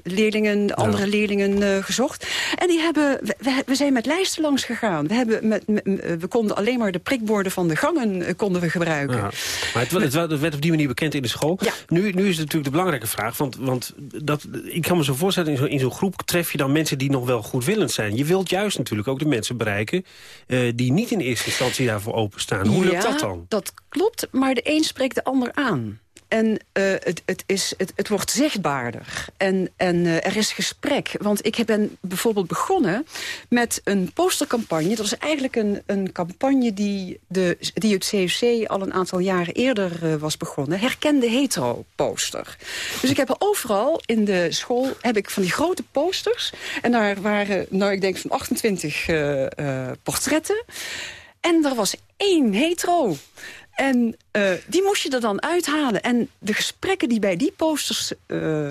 leerlingen, andere ja. leerlingen gezocht. En die hebben, we, we, zijn met lijsten langs gegaan. We, hebben met, met, we konden alleen maar de prikborden van de gangen konden we gebruiken. Ja. Maar het, het, het, werd op die manier bekend in de school. Ja. Nu, nu is het natuurlijk de belangrijke vraag. Want, want dat, ik kan me zo voorstellen, in zo'n zo groep tref je dan mensen die nog wel goedwillend zijn. Je wilt juist natuurlijk ook de mensen bereiken uh, die niet in eerste instantie daarvoor openstaan. Hoe ja, lukt dat dan? dat klopt, maar de een spreekt de ander aan. En uh, het, het, is, het, het wordt zichtbaarder. En, en uh, er is gesprek. Want ik ben bijvoorbeeld begonnen met een postercampagne. Dat is eigenlijk een, een campagne die, de, die het CFC al een aantal jaren eerder uh, was begonnen. Herkende hetero-poster. Dus ik heb overal in de school heb ik van die grote posters. En daar waren, nou ik denk van 28 portretten. En er was één hetero. En uh, die moest je er dan uithalen. En de gesprekken die bij die posters uh, uh,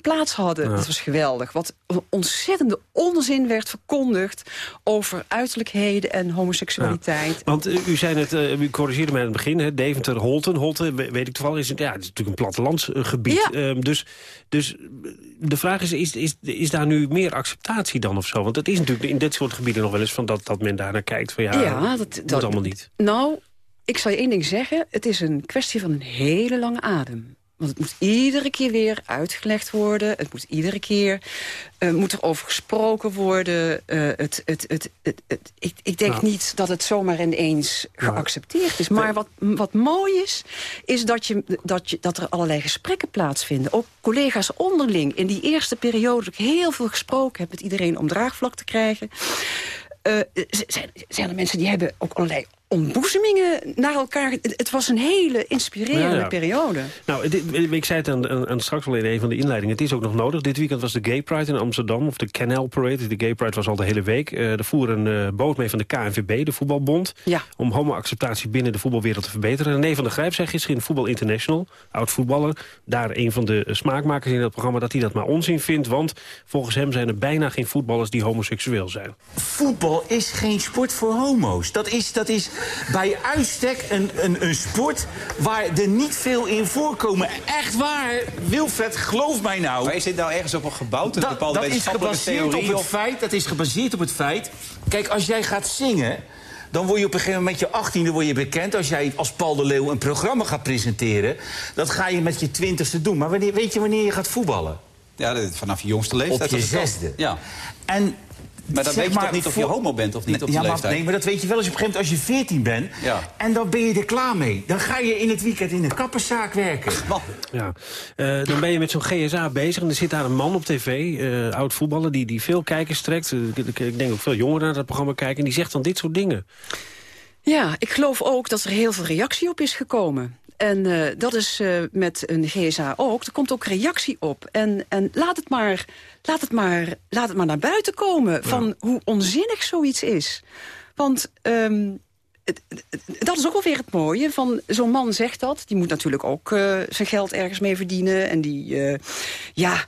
plaats hadden, ja. dat was geweldig. Wat ontzettende onzin werd verkondigd over uiterlijkheden en homoseksualiteit. Ja. Want u zei het, u corrigeerde mij in het begin, hè, Deventer, Holten. Holten, weet ik toevallig, is, het, ja, het is natuurlijk een plattelandsgebied. Ja. Um, dus, dus de vraag is, is, is, is daar nu meer acceptatie dan of zo? Want het is natuurlijk in dit soort gebieden nog wel eens van dat, dat men daar naar kijkt. Van ja, dat, dat dat, allemaal niet. Nou, ik zal je één ding zeggen. Het is een kwestie van een hele lange adem. Want het moet iedere keer weer uitgelegd worden. Het moet iedere keer uh, moet er over gesproken worden. Uh, het, het, het, het, ik, ik denk nou. niet dat het zomaar ineens geaccepteerd is. Maar wat, wat mooi is, is dat, je, dat, je, dat er allerlei gesprekken plaatsvinden. Ook collega's onderling. In die eerste periode dat ik heel veel gesproken heb met iedereen om draagvlak te krijgen. Uh, zijn, zijn er mensen die hebben ook allerlei ontboezemingen naar elkaar. Het, was een hele inspirerende ja, ja. periode. Nou, dit, ik zei het aan, aan, aan, straks al in een van de inleidingen. Het is ook nog nodig. Dit weekend was de Gay Pride in Amsterdam. Of de Canal Parade. De Gay Pride was al de hele week. Uh, er voer een uh, boot mee van de KNVB, de voetbalbond. Ja. Om homoacceptatie binnen de voetbalwereld te verbeteren. René van der Grijp zei gisteren in Voetbal International. Oud-voetballer. Daar een van de smaakmakers in dat programma. Dat hij dat maar onzin vindt. Want volgens hem zijn er bijna geen voetballers die homoseksueel zijn. Voetbal is geen sport voor homo's. Dat is... Dat is bij uitstek een, een, een sport waar er niet veel in voorkomen. Echt waar, Wilfred, geloof mij nou. Maar is dit nou ergens op een gebouwd? Een dat, bepaalde dat is gebaseerd theorie, op het feit. Dat is gebaseerd op het feit. Kijk, als jij gaat zingen dan word je op een gegeven moment met je 18e word je bekend. Als jij als Paul de Leeuw een programma gaat presenteren... dat ga je met je twintigste doen. Maar wanneer, weet je wanneer je gaat voetballen? Ja, vanaf je jongste leeftijd. Op je zesde. Ja. En maar dan zeg weet je toch niet of je homo bent of niet nee, op die ja, maar, leeftijd? Nee, maar dat weet je wel als je op een gegeven moment als je 14 bent. Ja. En dan ben je er klaar mee. Dan ga je in het weekend in een kapperszaak werken. Ja. Uh, dan ben je met zo'n GSA bezig en er zit daar een man op tv, uh, oud voetballer, die, die veel kijkers trekt. Uh, ik, ik, denk ook veel jongeren naar dat programma kijken. En die zegt dan dit soort dingen. Ja, ik geloof ook dat er heel veel reactie op is gekomen. En uh, dat is uh, met een GSA ook. Er komt ook reactie op. En, en laat, het maar, laat, het maar, laat het maar naar buiten komen... Ja. van hoe onzinnig zoiets is. Want um, het, het, dat is ook alweer het mooie. Van Zo'n man zegt dat. Die moet natuurlijk ook uh, zijn geld ergens mee verdienen. En die, ja,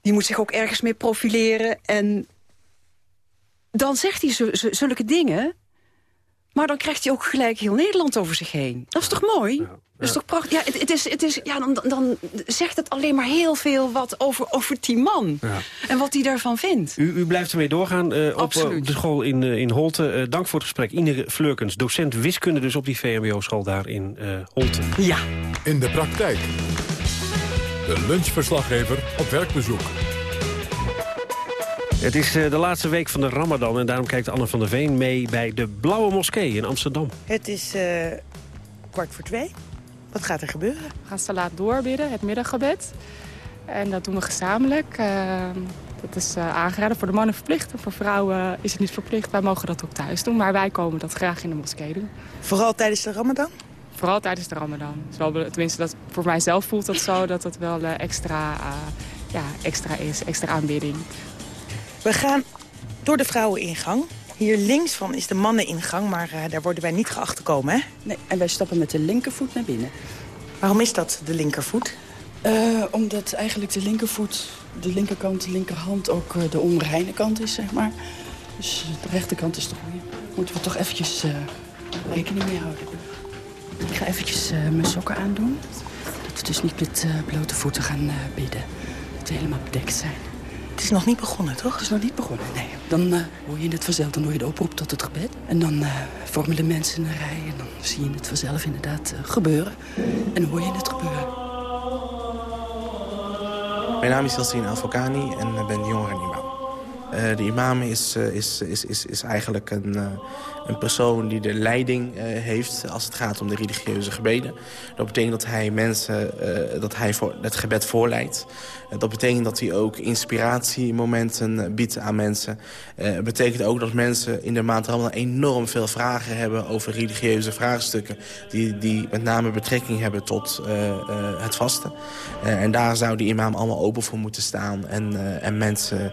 die moet zich ook ergens mee profileren. En dan zegt hij zulke dingen... Maar dan krijgt hij ook gelijk heel Nederland over zich heen. Dat is toch mooi? Ja, ja. Dat is toch prachtig? Ja, het, het, is, het is, ja dan, dan zegt het alleen maar heel veel wat over, over die man. Ja. En wat hij daarvan vindt. U, u blijft ermee doorgaan uh, op, uh, op de school in, uh, in Holte. Uh, dank voor het gesprek. Ine Fleurkens, docent wiskunde dus op die VMBO-school daar in Holte. Ja. In de praktijk. De lunchverslaggever op werkbezoek. Het is de laatste week van de Ramadan en daarom kijkt Anne van der Veen mee bij de Blauwe Moskee in Amsterdam. Het is uh, kwart voor twee. Wat gaat er gebeuren? We gaan salat doorbidden, het middaggebed. En dat doen we gezamenlijk. Uh, dat is aangeraden voor de mannen verplicht. En voor vrouwen is het niet verplicht. Wij mogen dat ook thuis doen, maar wij komen dat graag in de moskee doen. Vooral tijdens de Ramadan? Vooral tijdens de Ramadan. Zo, tenminste, dat, voor mijzelf voelt dat zo dat het wel extra, ja, extra is, extra aanbidding. We gaan door de vrouweningang. Hier links van is de manneningang, maar uh, daar worden wij niet geacht te komen, hè? Nee, en wij stappen met de linkervoet naar binnen. Waarom is dat, de linkervoet? Uh, omdat eigenlijk de linkervoet, de linkerkant, de linkerhand ook uh, de onreine kant is, zeg maar. Dus de rechterkant is de goede. Moeten we toch eventjes rekening mee houden. Ik ga eventjes mijn sokken aandoen. Dat we dus niet met blote voeten gaan bidden. Dat we helemaal bedekt zijn. Het is nog niet begonnen, toch? Het is nog niet begonnen, nee. Dan hoor je het vanzelf, dan hoor je de oproep tot het gebed. En dan vormen de mensen een rij en dan zie je het vanzelf inderdaad gebeuren. En dan hoor je het gebeuren. Mijn naam is Yassine Alfokani en ik ben jongerenimam. Uh, de imam is, uh, is, is, is, is eigenlijk een, uh, een persoon die de leiding heeft als het gaat om de religieuze gebeden. Dat betekent dat hij mensen, dat hij het gebed voorleidt. dat betekent dat hij ook inspiratiemomenten biedt aan mensen. Het betekent ook dat mensen in de maand Ramadan enorm veel vragen hebben over religieuze vraagstukken. Die, die met name betrekking hebben tot het vasten. en daar zou die imam allemaal open voor moeten staan en, en mensen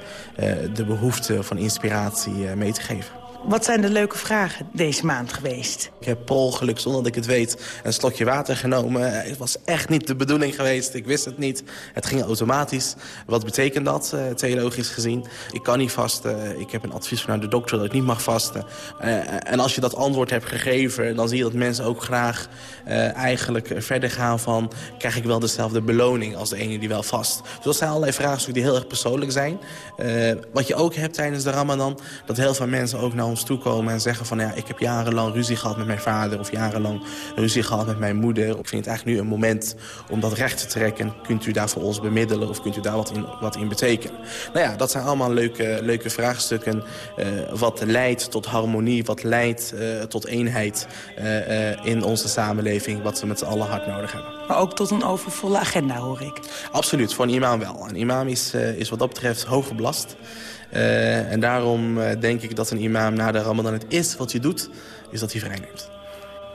de behoefte van inspiratie mee te geven. Wat zijn de leuke vragen deze maand geweest? Ik heb per ongeluk, zonder dat ik het weet, een slokje water genomen. Het was echt niet de bedoeling geweest. Ik wist het niet. Het ging automatisch. Wat betekent dat, uh, theologisch gezien? Ik kan niet vasten. Ik heb een advies vanuit de dokter dat ik niet mag vasten. Uh, en als je dat antwoord hebt gegeven, dan zie je dat mensen ook graag uh, eigenlijk verder gaan van... krijg ik wel dezelfde beloning als de ene die wel vast? Dus dat zijn allerlei vraagstukken die heel erg persoonlijk zijn. wat je ook hebt tijdens de ramadan, dat heel veel mensen ook naar ons toe komen en zeggen van... ja, ik heb jarenlang ruzie gehad met mijn vader of jarenlang ruzie gehad met mijn moeder. Ik vind het eigenlijk nu een moment om dat recht te trekken. Kunt u daar voor ons bemiddelen of kunt u daar wat in, wat in betekenen? Nou ja, dat zijn allemaal leuke, leuke vraagstukken. Uh, wat leidt tot harmonie, wat leidt uh, tot eenheid uh, in onze samenleving... wat we met z'n allen hard nodig hebben. Maar ook tot een overvolle agenda, hoor ik. Absoluut, voor een imam wel. Een imam is, is wat dat betreft hoog belast. Uh, en daarom uh, denk ik dat een imam na de ramadan het eerste wat hij doet, is dat hij vrij neemt.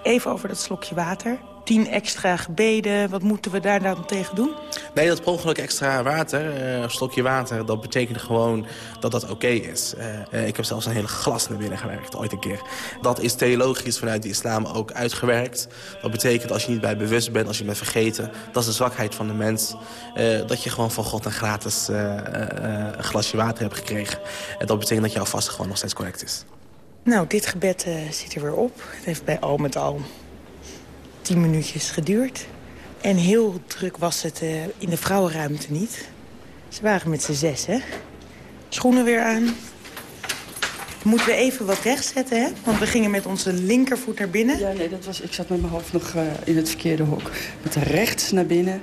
Even over dat slokje water. Tien extra gebeden, wat moeten we daar dan tegen doen? Nee, dat per ongeluk extra water, uh, een slokje water, dat betekent gewoon dat dat oké okay is. Uh, ik heb zelfs een hele glas naar binnen gewerkt, ooit een keer. Dat is theologisch vanuit de islam ook uitgewerkt. Dat betekent als je niet bij bewust bent, als je bent vergeten, dat is de zwakheid van de mens. Uh, dat je gewoon van God een gratis glasje water hebt gekregen. En dat betekent dat jouw vast gewoon nog steeds correct is. Nou, dit gebed zit er weer op. Het heeft bij al met al tien minuutjes geduurd. En heel druk was het uh, in de vrouwenruimte niet. Ze waren met z'n zes, hè? Schoenen weer aan. Moeten we even wat recht zetten, hè? Want we gingen met onze linkervoet naar binnen. Ja, nee, dat was, ik zat met mijn hoofd nog uh, in het verkeerde hok. Met rechts naar binnen,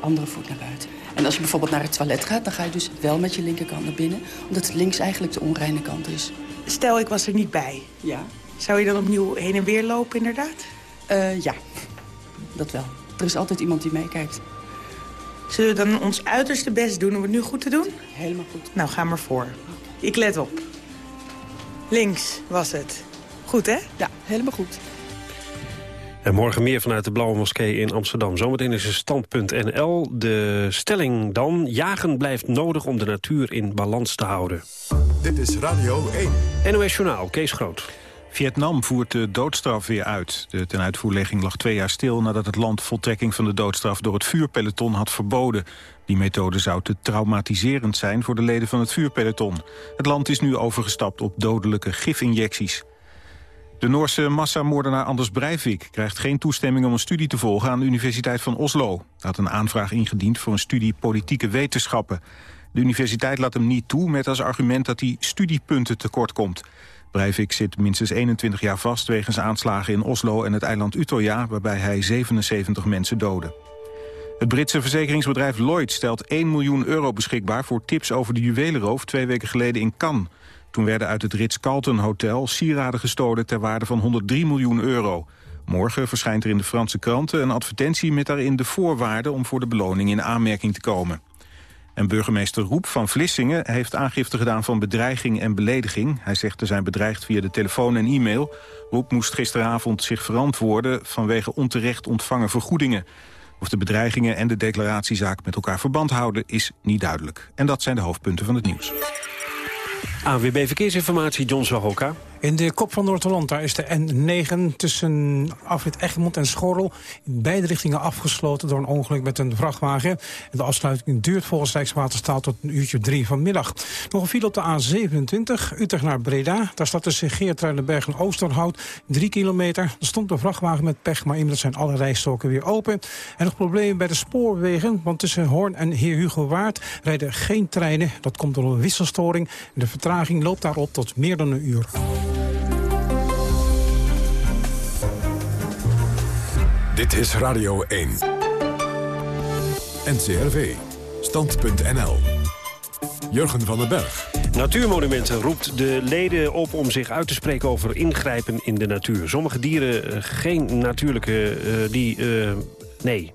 andere voet naar buiten. En als je bijvoorbeeld naar het toilet gaat, dan ga je dus wel met je linkerkant naar binnen. Omdat links eigenlijk de onreine kant is. Stel, ik was er niet bij. Ja. Zou je dan opnieuw heen en weer lopen, inderdaad? Uh, ja, dat wel. Er is altijd iemand die meekijkt. Zullen we dan ons uiterste best doen om het nu goed te doen? Helemaal goed. Nou, ga maar voor. Ik let op. Links was het. Goed, hè? Ja, helemaal goed. En morgen meer vanuit de Blauwe Moskee in Amsterdam. Zometeen is er stand.nl. De stelling dan. Jagen blijft nodig om de natuur in balans te houden. Dit is Radio 1. NOS Journaal, Kees Groot. Vietnam voert de doodstraf weer uit. De tenuitvoerlegging lag twee jaar stil nadat het land voltrekking van de doodstraf door het vuurpeloton had verboden. Die methode zou te traumatiserend zijn voor de leden van het vuurpeloton. Het land is nu overgestapt op dodelijke gifinjecties. De Noorse massamoordenaar Anders Breivik krijgt geen toestemming om een studie te volgen aan de Universiteit van Oslo. Hij had een aanvraag ingediend voor een studie politieke wetenschappen. De universiteit laat hem niet toe met als argument dat hij studiepunten tekort komt. Breivik zit minstens 21 jaar vast wegens aanslagen in Oslo en het eiland Utøya... waarbij hij 77 mensen doodde. Het Britse verzekeringsbedrijf Lloyd stelt 1 miljoen euro beschikbaar... voor tips over de juwelenroof twee weken geleden in Cannes. Toen werden uit het Ritz-Carlton Hotel sieraden gestolen ter waarde van 103 miljoen euro. Morgen verschijnt er in de Franse kranten een advertentie met daarin de voorwaarden... om voor de beloning in aanmerking te komen. En burgemeester Roep van Vlissingen heeft aangifte gedaan van bedreiging en belediging. Hij zegt te zijn bedreigd via de telefoon en e-mail. Roep moest gisteravond zich verantwoorden vanwege onterecht ontvangen vergoedingen. Of de bedreigingen en de declaratiezaak met elkaar verband houden is niet duidelijk. En dat zijn de hoofdpunten van het nieuws. AWB Verkeersinformatie, John Zahoka. In de kop van Noord-Holland daar is de N9 tussen afrit Egmond en Schorrel... in beide richtingen afgesloten door een ongeluk met een vrachtwagen. En de afsluiting duurt volgens Rijkswaterstaat tot een uurtje drie vanmiddag. Nog een file op de A27, Utrecht naar Breda. Daar staat tussen Geertruidenberg en Oosterhout drie kilometer. Er stond een vrachtwagen met pech, maar inmiddels zijn alle rijstoken weer open. En nog problemen bij de spoorwegen, want tussen Hoorn en Heer Hugo Waard... rijden geen treinen. Dat komt door een wisselstoring. De vertraging loopt daarop tot meer dan een uur. Dit is Radio 1. NCRV. Stand.nl. Jurgen van den Berg. Natuurmonumenten roept de leden op om zich uit te spreken over ingrijpen in de natuur. Sommige dieren uh, geen natuurlijke... Uh, die, uh, nee,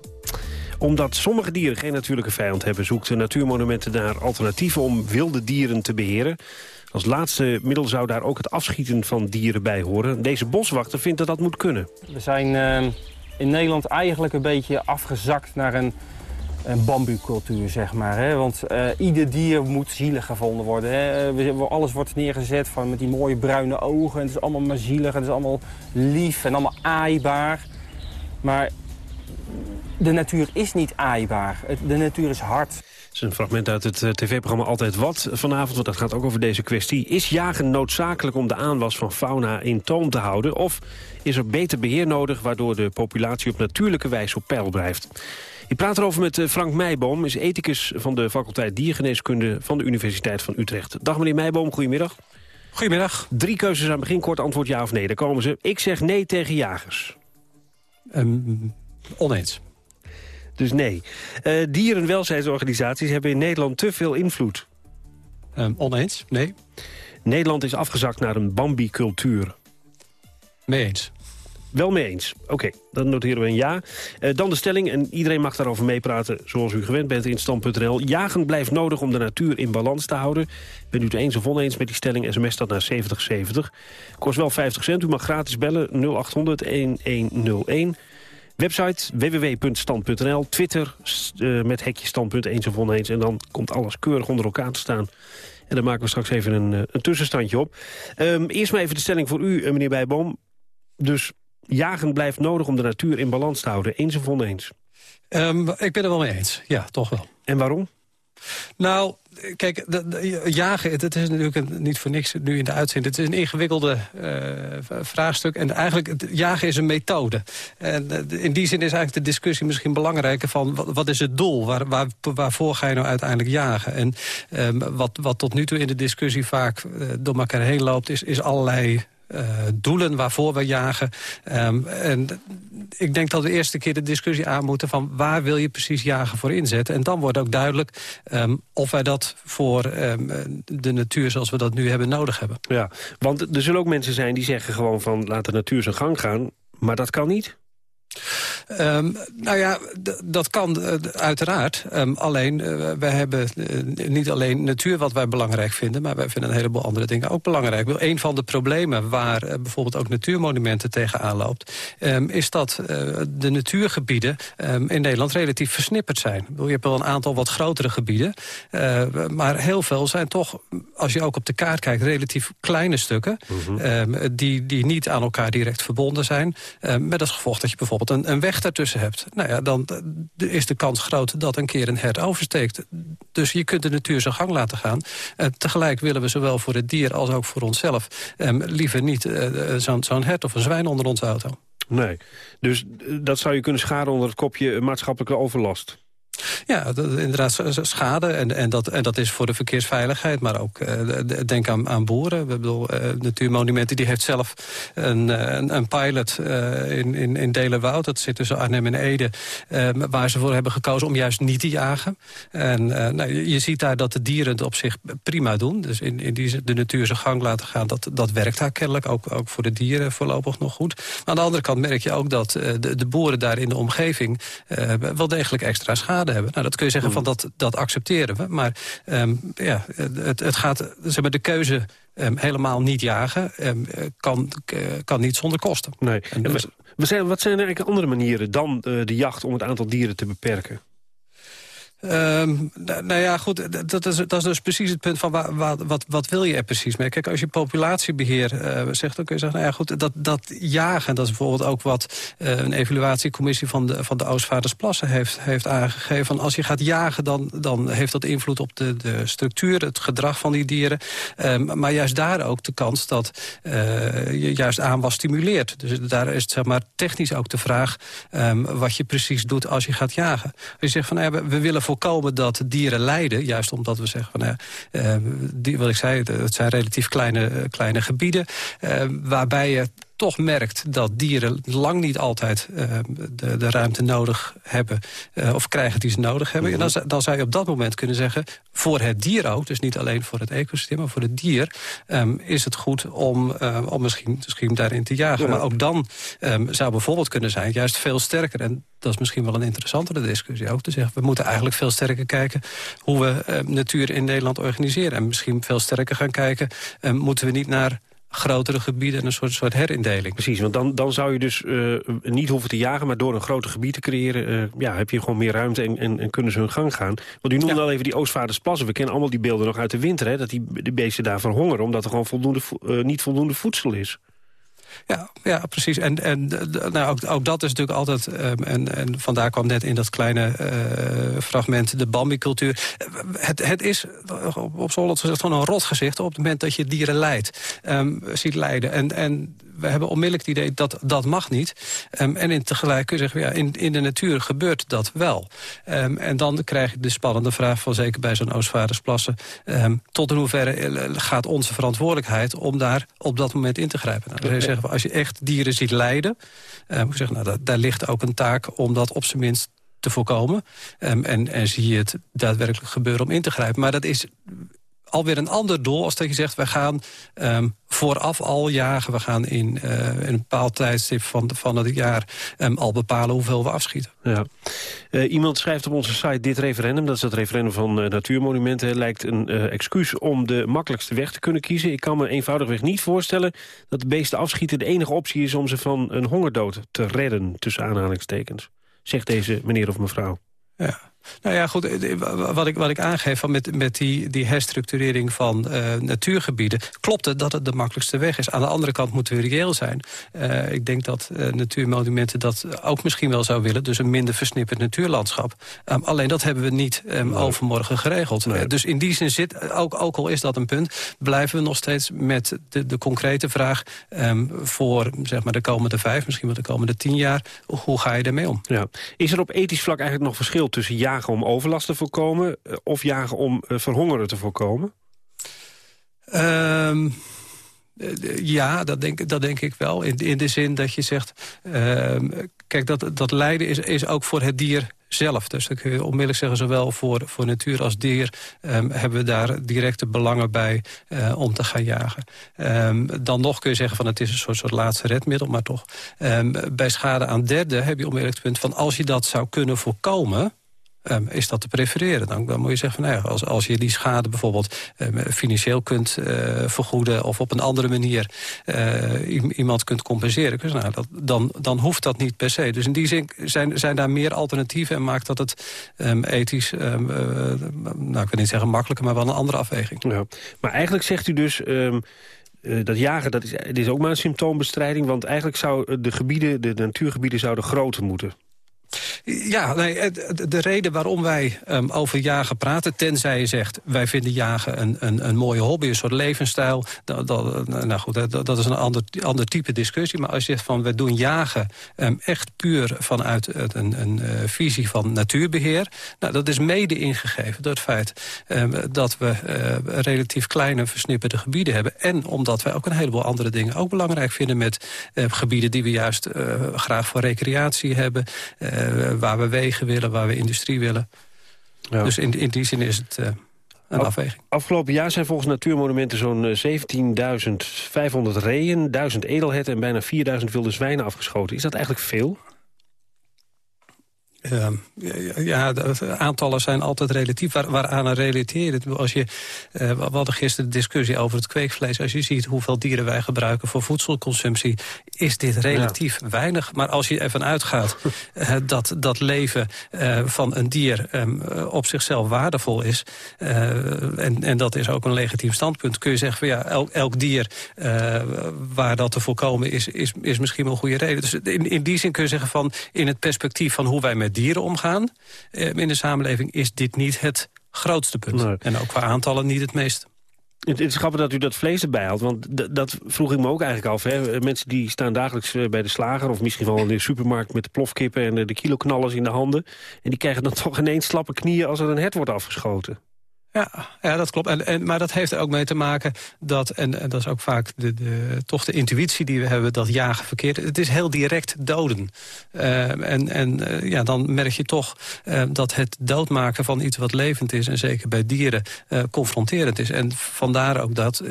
omdat sommige dieren geen natuurlijke vijand hebben... zoekt de Natuurmonumenten naar alternatieven om wilde dieren te beheren. Als laatste middel zou daar ook het afschieten van dieren bij horen. Deze boswachter vindt dat dat moet kunnen. We zijn uh, in Nederland eigenlijk een beetje afgezakt naar een, een bambucultuur, zeg maar. Hè? Want uh, ieder dier moet zielig gevonden worden. Hè? Alles wordt neergezet van, met die mooie bruine ogen. Het is allemaal maar zielig, het is allemaal lief en allemaal aaibaar. Maar de natuur is niet aaibaar. De natuur is hard. Is een fragment uit het tv-programma Altijd Wat vanavond, want dat gaat ook over deze kwestie. Is jagen noodzakelijk om de aanwas van fauna in toom te houden? Of is er beter beheer nodig, waardoor de populatie op natuurlijke wijze op peil blijft? Ik praat erover met Frank Meijboom, is ethicus van de faculteit Diergeneeskunde van de Universiteit van Utrecht. Dag meneer Meijboom, goedemiddag. Goedemiddag. Drie keuzes aan het begin, kort antwoord ja of nee. Daar komen ze. Ik zeg nee tegen jagers. Um, oneens. Dus nee. Uh, dierenwelzijnsorganisaties hebben in Nederland te veel invloed. Um, oneens, nee. Nederland is afgezakt naar een Bambi-cultuur. Mee eens. Wel mee eens. Oké, okay, dan noteren we een ja. Uh, dan de stelling, en iedereen mag daarover meepraten... zoals u gewend bent in stand.nl. Jagen blijft nodig om de natuur in balans te houden. Bent u het eens of oneens met die stelling? SMS dat naar 7070. Kost wel 50 cent. U mag gratis bellen 0800-1101. Website www.stand.nl, Twitter uh, met hekje standpunt eens of oneens. En dan komt alles keurig onder elkaar te staan. En daar maken we straks even een, een tussenstandje op. Um, eerst maar even de stelling voor u, meneer Bijboom. Dus jagen blijft nodig om de natuur in balans te houden. Eens of oneens? Um, ik ben er wel mee eens, ja, toch wel. En waarom? Nou, kijk, jagen, het is natuurlijk een, niet voor niks nu in de uitzending. Het is een ingewikkelde uh, vraagstuk. En eigenlijk, het, jagen is een methode. En uh, in die zin is eigenlijk de discussie misschien belangrijker van... wat, is het doel? Waar, waar, waarvoor ga je nou uiteindelijk jagen? En um, wat, wat tot nu toe in de discussie vaak uh, door elkaar heen loopt... is, is allerlei doelen waarvoor we jagen. Um, en ik denk dat we de eerste keer de discussie aan moeten... van waar wil je precies jagen voor inzetten. En dan wordt ook duidelijk um, of wij dat voor um, de natuur zoals we dat nu hebben nodig hebben. Ja, want er zullen ook mensen zijn die zeggen gewoon van... laat de natuur zijn gang gaan, maar dat kan niet. Um, nou ja, dat kan uh, uiteraard. Um, alleen, uh, wij hebben uh, niet alleen natuur wat wij belangrijk vinden... maar wij vinden een heleboel andere dingen ook belangrijk. Een van de problemen waar bijvoorbeeld ook natuurmonumenten tegenaan loopt... Um, is dat de natuurgebieden in Nederland relatief versnipperd zijn. Je hebt wel een aantal wat grotere gebieden... maar heel veel zijn toch, als je ook op de kaart kijkt... relatief kleine stukken... Mm -hmm. die, die niet aan elkaar direct verbonden zijn. met als gevolg dat je bijvoorbeeld een, een weg daartussen hebt... nou ja, dan is de kans groot dat een keer een hert oversteekt. Dus je kunt de natuur zijn gang laten gaan. Tegelijk willen we zowel voor het dier als ook voor onszelf... Um, liever niet uh, zo'n zo hert of een zwijn onder onze auto. Nee, dus dat zou je kunnen scharen onder het kopje maatschappelijke overlast. Ja, inderdaad schade. En, en, dat, en dat is voor de verkeersveiligheid. Maar ook uh, denk aan, aan boeren. Ik bedoel, uh, Natuurmonumenten die heeft zelf een, een, een pilot uh, in, in, in Delenwoud. Dat zit tussen Arnhem en Ede. waar ze voor hebben gekozen om juist niet te jagen. En nou, je, ziet daar dat de dieren het op zich prima doen. Dus in, in die de natuur zijn gang laten gaan. Dat, dat werkt daar kennelijk. Ook, ook voor de dieren voorlopig nog goed. Aan de andere kant merk je ook dat de, de boeren daar in de omgeving... wel degelijk extra schade hebben. Nou, dat kun je zeggen van dat, dat accepteren we. Maar um, ja, het, het gaat, zeg maar, de keuze um, helemaal niet jagen um, kan, kan niet zonder kosten. Nee. En dus... wat zijn er eigenlijk andere manieren dan uh, de jacht om het aantal dieren te beperken? Um, nou ja, goed, dat is, dat is dus precies het punt van wat, wat, wil je er precies mee? Kijk, als je populatiebeheer uh, zegt, dan kun je zeggen, nou ja, goed, dat, dat jagen, dat is bijvoorbeeld ook wat uh, een evaluatiecommissie van de, van de heeft, heeft aangegeven. Van als je gaat jagen, dan, dan heeft dat invloed op de, de structuur, het gedrag van die dieren. Um, maar juist daar ook de kans dat uh, je juist aanwas stimuleert. Dus daar is het zeg maar technisch ook de vraag um, wat je precies doet als je gaat jagen. Als je zegt van, nou ja, we willen voor voorkomen dat dieren lijden. Juist omdat we zeggen, van, uh, die, wat ik zei, het zijn relatief kleine, kleine gebieden. Uh, waarbij je toch merkt dat dieren lang niet altijd uh, de, de, ruimte nodig hebben... Uh, of krijgen die ze nodig hebben. Mm -hmm. dan, dan, zou je op dat moment kunnen zeggen... voor het dier ook, dus niet alleen voor het ecosysteem... maar voor het dier um, is het goed om, uh, om misschien, misschien daarin te jagen. Ja. Maar ook dan um, zou bijvoorbeeld kunnen zijn, juist veel sterker... en dat is misschien wel een interessantere discussie ook te zeggen... we moeten eigenlijk veel sterker kijken hoe we natuur in Nederland organiseren. En misschien veel sterker gaan kijken... moeten we niet naar grotere gebieden en een soort, soort herindeling. Precies, want dan, dan zou je dus uh, niet hoeven te jagen... maar door een groter gebied te creëren... Uh, ja, heb je gewoon meer ruimte en, en, en, kunnen ze hun gang gaan. Want u noemde ja. al even die Oostvaardersplassen. We kennen allemaal die beelden nog uit de winter... Hè, dat die, die beesten daar verhongeren... omdat er gewoon voldoende, uh, niet voldoende voedsel is. Ja, ja precies. En, en nou, ook, ook dat is natuurlijk altijd... Um, en, en vandaar kwam net in dat kleine uh, fragment de Bambi-cultuur. Het, het is, op, op Zolot gezegd, gewoon een rot gezicht... op het moment dat je dieren leidt, um, ziet lijden. En, en we hebben onmiddellijk het idee dat dat mag niet. Um, en in tegelijk kun je zeggen, ja, in, in de natuur gebeurt dat wel. Um, en dan krijg je de spannende vraag van zeker bij zo'n Oostvaardersplassen... Um, tot in hoeverre gaat onze verantwoordelijkheid om daar op dat moment in te grijpen. Nou, dan zeggen we, als je echt dieren ziet lijden... Um, zeg, nou, daar ligt ook een taak om dat op zijn minst te voorkomen. Um, en, en zie je het daadwerkelijk gebeuren om in te grijpen. Maar dat is alweer een ander doel als dat je zegt... we gaan um, vooraf al jagen. We gaan in, uh, in een bepaald tijdstip van, van het jaar um, al bepalen hoeveel we afschieten. Ja. Uh, iemand schrijft op onze site dit referendum. Dat is het referendum van uh, natuurmonumenten. Lijkt een excuus om de makkelijkste weg te kunnen kiezen. Ik kan me eenvoudigweg niet voorstellen dat de beesten afschieten... de enige optie is om ze van een hongerdood te redden, tussen aanhalingstekens. Zegt deze meneer of mevrouw. Ja. Nou ja, goed, eh, wat ik, wat ik aangeef van met, met die, die herstructurering van uh, natuurgebieden... klopt het dat het de makkelijkste weg is. Aan de andere kant moeten we reëel zijn. Uh, ik denk dat uh, natuurmonumenten dat ook misschien wel zou willen. Dus een minder versnipperd natuurlandschap. Um, alleen dat hebben we niet um, nee. overmorgen geregeld. Nee. dus in die zin zit, ook, ook al is dat een punt... blijven we nog steeds met de, de concrete vraag... Um, voor zeg maar, de komende vijf, misschien wel de komende tien jaar... hoe ga je ermee om? Ja. Is er op ethisch vlak eigenlijk nog verschil tussen ja om overlast te voorkomen... of jagen om uh, verhongeren te voorkomen? Um, ja, dat denk, dat denk ik wel. In, in de zin dat je zegt... Uh, kijk, dat, dat lijden is, is ook voor het dier zelf. Dus dan kun je onmiddellijk zeggen, zowel voor, voor natuur als dier... Um, hebben we daar directe belangen bij om te gaan jagen. Dan nog kun je zeggen van het is een soort, soort laatste redmiddel, maar toch. Bij schade aan derden heb je onmiddellijk het punt van... als je dat zou kunnen voorkomen um, is dat te prefereren. Dan, moet je zeggen, van, nou als, als je die schade bijvoorbeeld um, financieel kunt uh, vergoeden... of op een andere manier uh, iemand kunt compenseren... Dus, nou, dat, dan, dan hoeft dat niet per se. Dus in die zin zijn, zijn daar meer alternatieven... en maakt dat het um, ethisch, uh, nou, ik wil niet zeggen makkelijker... maar wel een andere afweging. Ja. Maar eigenlijk zegt u dus... Dat jagen dat is, is ook maar een symptoombestrijding... want eigenlijk zou de gebieden, de natuurgebieden zouden groter moeten. Ja, de reden waarom wij um, over jagen praten... tenzij je zegt, wij vinden jagen een, een, een mooie hobby, een soort levensstijl... Dat, dat, nou goed, dat, is een ander, ander type discussie. Maar als je zegt van, we doen jagen um, echt puur vanuit een, een, uh, visie van natuurbeheer... Nou, dat is mede ingegeven door het feit um, dat we uh, relatief kleine versnipperde gebieden hebben... en omdat wij ook een heleboel andere dingen ook belangrijk vinden... met gebieden die we juist graag voor recreatie hebben... Uh, waar we wegen willen, waar we industrie willen. Ja. Dus in, in die zin is het uh, een Af, afweging. Afgelopen jaar zijn volgens Natuurmonumenten zo'n 17.500 reeën, 1000 edelherten en bijna 4000 wilde zwijnen afgeschoten. Is dat eigenlijk veel? Ehm, ja, de aantallen zijn altijd relatief. Waar, waaraan het? Als je, uh, we hadden gisteren de discussie over het kweekvlees. Als je ziet hoeveel dieren wij gebruiken voor voedselconsumptie... is dit relatief weinig. Maar als je ervan uitgaat uh, dat dat leven uh, van een dier... Um, op zichzelf waardevol is... en, en dat is ook een legitiem standpunt... kun je zeggen van ja, elk, elk dier waar dat te voorkomen is, is, is misschien wel een goede reden. Dus in, in die zin kun je zeggen van in het perspectief van hoe wij met dieren omgaan eh, in de samenleving... is dit niet het grootste punt. En ook qua aantallen niet het meest. Het is grappig dat u dat vlees erbij haalt, want dat vroeg ik me ook eigenlijk af. Hè. Mensen die staan dagelijks eh, bij de slager of misschien wel in de supermarkt... met de plofkippen en de kiloknallers in de handen. En die krijgen dan toch ineens slappe knieën als er een hert wordt afgeschoten. Ja, ja, dat klopt. En, en, maar dat heeft er ook mee te maken dat, en, dat is ook vaak de, de, toch de intuïtie die we hebben, dat jagen verkeerd. Het is heel direct doden. Uh, en en uh, ja, dan merk je toch uh, dat het doodmaken van iets wat levend is, en zeker bij dieren, confronterend is. En vandaar ook dat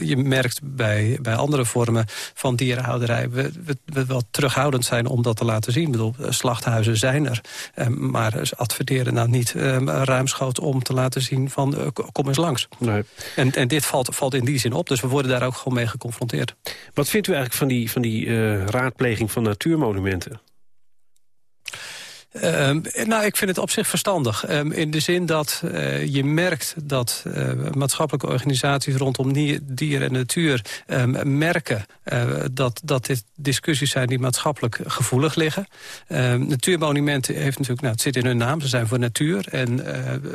je merkt bij, bij andere vormen van dierenhouderij, we, we, we wel terughoudend zijn om dat te laten zien. Ik bedoel, slachthuizen zijn er, maar ze adverteren nou niet ruimschoots om te laten zien van uh, kom eens langs. Nee. En, en dit valt, valt in die zin op, dus we worden daar ook gewoon mee geconfronteerd. Wat vindt u eigenlijk van die, van die uh, raadpleging van natuurmonumenten? Um, nou, ik vind het op zich verstandig. Um, in de zin dat uh, je merkt dat uh, maatschappelijke organisaties rondom dier en natuur um, merken uh, dat, dat dit discussies zijn die maatschappelijk gevoelig liggen. natuurmonumenten heeft natuurlijk, nou, het zit in hun naam, ze zijn voor natuur. En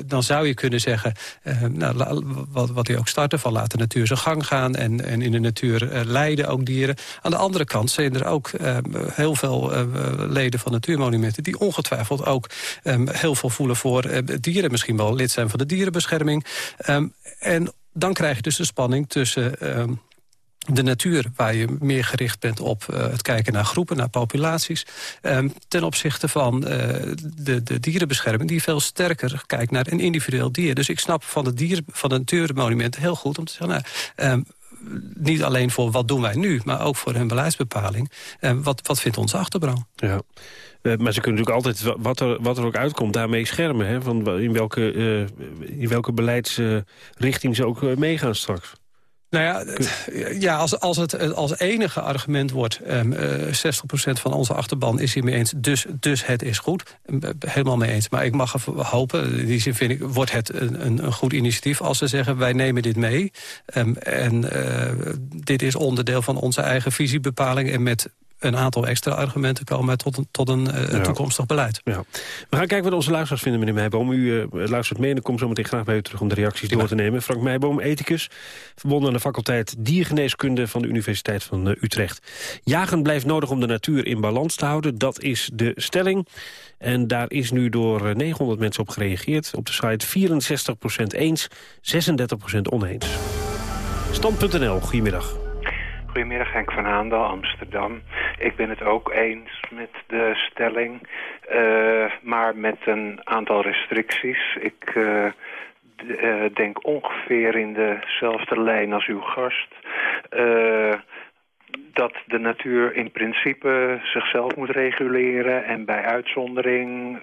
dan zou je kunnen zeggen, nou, wat, wat die ook starten, van laat de natuur zijn gang gaan en, en in de natuur leiden ook dieren. Aan de andere kant zijn er ook heel veel leden van natuurmonumenten die ongetwijfeld ongetwijfeld ook um, heel veel voelen voor uh, dieren. Misschien wel lid zijn van de dierenbescherming. Um, en dan krijg je dus de spanning tussen... Um, de natuur, waar je meer gericht bent op uh, het kijken naar groepen, naar populaties... Ten opzichte van uh, de, de dierenbescherming... die veel sterker kijkt naar een individueel dier. Dus ik snap van de, dier, van de natuurmonumenten heel goed om te zeggen... Nou, niet alleen voor wat doen wij nu, maar ook voor hun beleidsbepaling. Wat, wat vindt onze achterban? Ja. Uh, maar ze kunnen natuurlijk altijd, wat er, wat er ook uitkomt, daarmee schermen. Hè? Van in, welke, uh, in welke beleidsrichting ze ook uh, meegaan straks. Nou ja, ja als, als het als enige argument wordt... Um, uh, 60% van onze achterban is hiermee eens, dus, dus het is goed. Helemaal mee eens. Maar ik mag hopen, in die zin vind ik, wordt het een, een, goed initiatief... als ze zeggen, wij nemen dit mee. Um, en dit is onderdeel van onze eigen visiebepaling... en met een aantal extra argumenten komen tot een, tot een uh, toekomstig beleid. Ja. We gaan kijken wat onze luisteraars vinden, meneer Meijboom. U uh, luistert mee en ik kom zo meteen graag bij u terug om de reacties door te nemen. Frank Meijboom, ethicus, verbonden aan de faculteit Diergeneeskunde van de Universiteit van uh, Utrecht. Jagen blijft nodig om de natuur in balans te houden, dat is de stelling. En daar is nu door 900 mensen op gereageerd. Op de site 64% eens, 36% oneens. Stand.nl, goedemiddag. Goedemiddag, Henk van Haandel, Amsterdam. Ik ben het ook eens met de stelling, uh, maar met een aantal restricties. Ik uh, denk ongeveer in dezelfde lijn als uw gast dat de natuur in principe zichzelf moet reguleren en bij uitzondering uh,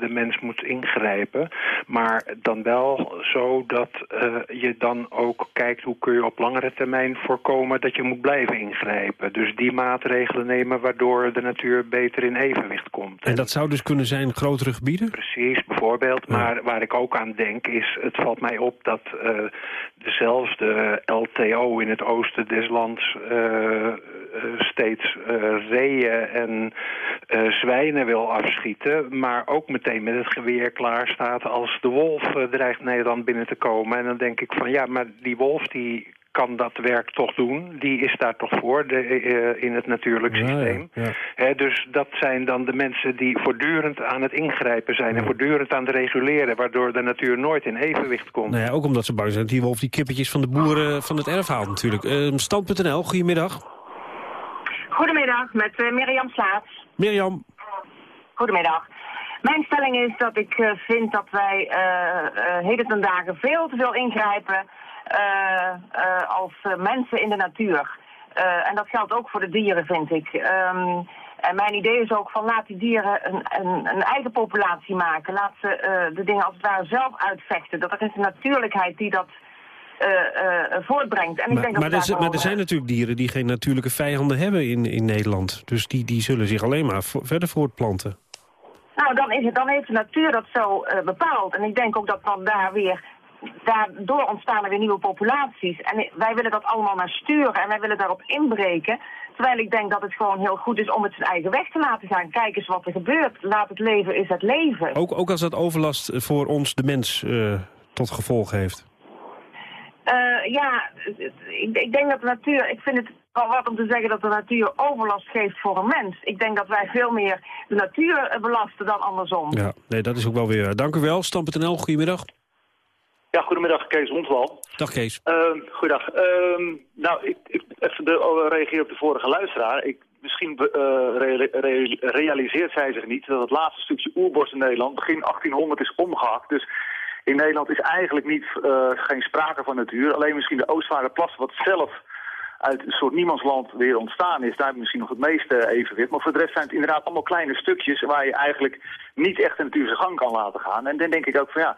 de mens moet ingrijpen. Maar dan wel zo dat uh, je dan ook kijkt hoe kun je op langere termijn voorkomen dat je moet blijven ingrijpen. Dus die maatregelen nemen waardoor de natuur beter in evenwicht komt. En dat zou dus kunnen zijn grotere gebieden? Precies, bijvoorbeeld. Maar waar ik ook aan denk is, het valt mij op dat uh, dezelfde LTO in het oosten des lands uh, steeds uh, reeën en uh, zwijnen wil afschieten... maar ook meteen met het geweer klaar staat als de wolf dreigt Nederland binnen te komen. En dan denk ik van ja, maar die wolf die kan dat werk toch doen. Die is daar toch voor de, uh, in het natuurlijk systeem. Ja, ja. He, dus dat zijn dan de mensen die voortdurend aan het ingrijpen zijn... en voortdurend aan het reguleren... waardoor de natuur nooit in evenwicht komt. Nou ja, ook omdat ze bang zijn dat die wolf die kippetjes van de boeren van het erf haalt natuurlijk. Uh, Stand.nl, goedemiddag. Goedemiddag, met uh, Mirjam Slaats. Mirjam. Goedemiddag. Mijn stelling is dat ik uh, vind dat wij uh, heden ten dagen veel te veel ingrijpen als mensen in de natuur. en dat geldt ook voor de dieren, vind ik. Um, En mijn idee is ook van laat die dieren een, een, een eigen populatie maken. Laat ze eh, de dingen als het ware zelf uitvechten. Dat er is een natuurlijkheid die dat eh, eh, voortbrengt. En ik Maar, denk dat maar, er, maar er zijn natuurlijk dieren die geen natuurlijke vijanden hebben in, in Nederland. Dus die, die zullen zich alleen maar vo- verder voortplanten. Nou, dan, is het, dan heeft de natuur dat zo eh, bepaald. En ik denk ook dat dan daar weer... Daardoor ontstaan er weer nieuwe populaties. En wij willen dat allemaal naar sturen en wij willen daarop inbreken. Terwijl ik denk dat het gewoon heel goed is om het zijn eigen weg te laten gaan. Kijk eens wat er gebeurt. Laat het leven is het leven. Ook, ook als dat overlast voor ons, de mens, eh, tot gevolg heeft. Eh, ja, ik, ik denk dat de natuur... Ik vind het wel wat om te zeggen dat de natuur overlast geeft voor een mens. Ik denk dat wij veel meer de natuur belasten dan andersom. Ja, nee, dat is ook wel weer. Dank u wel, Stam.nl, goedemiddag. Ja, goedemiddag, Kees Ontwal. Dag Kees. Ehm goedendag. Ehm, nou, ik, ik even de, oh, reageer op de vorige luisteraar. Ik, misschien eh, re- re- realiseert zij zich niet dat het laatste stukje oerbos in Nederland begin 1800 is omgehakt. Dus in Nederland is eigenlijk niet, eh, geen sprake van natuur. Alleen misschien de Oostvaarderplas, wat zelf uit een soort niemandsland weer ontstaan is. Daar misschien nog het meeste evenwicht. Maar voor de rest zijn het inderdaad allemaal kleine stukjes... waar je eigenlijk niet echt de natuur zijn gang kan laten gaan. En dan denk ik ook van ja...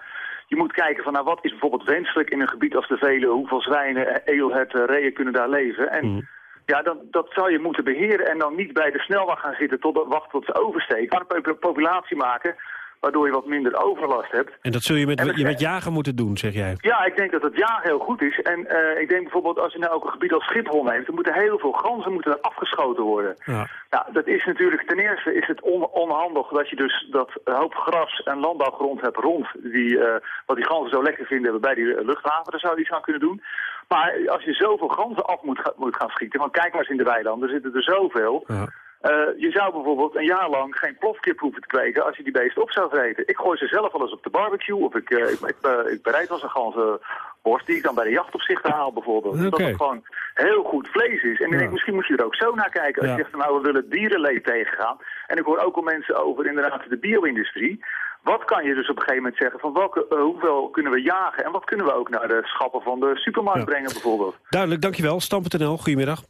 Je moet kijken van nou, wat is bijvoorbeeld wenselijk in een gebied als de Velen. Hoeveel zwijnen, edelherten, reeën kunnen daar leven. En ja, dan, dat zou je moeten beheren en dan niet bij de snelweg gaan zitten tot wachten tot ze oversteken. Maar een populatie maken waardoor je wat minder overlast hebt. En dat zul je met, je met jagen moeten doen, zeg jij. Ja, ik denk dat het jagen heel goed is. En eh, ik denk bijvoorbeeld als je nou ook een gebied als Schiphol neemt, dan moeten heel veel ganzen moeten afgeschoten worden. Ja. Nou, dat is natuurlijk, ten eerste is het on- onhandig dat je dus dat hoop gras en landbouwgrond hebt rond, die, eh, wat die ganzen zo lekker vinden bij die luchthaven. Daar zou je iets aan kunnen doen. Maar als je zoveel ganzen af moet, moet gaan schieten, want kijk maar eens in de weilanden, er zitten er zoveel. Eh, je zou bijvoorbeeld een jaar lang geen plofkip hoeven te kweken als je die beesten op zou vreten. Ik gooi ze zelf wel eens op de barbecue of ik, eh, ik, ik, eh, ik bereid wel eens een ganzenborst die ik dan bij de jachtopzichter haal bijvoorbeeld. Dat Oké. het gewoon heel goed vlees is. En ik denk, misschien moet je er ook zo naar kijken. Als Ja. je zegt, nou we willen dierenleed tegengaan. En ik hoor ook al mensen over inderdaad de bio-industrie. Wat kan je dus op een gegeven moment zeggen van welke, hoeveel kunnen we jagen en wat kunnen we ook naar de schappen van de supermarkt brengen bijvoorbeeld? Duidelijk, dankjewel. Stam.nl, goedemiddag.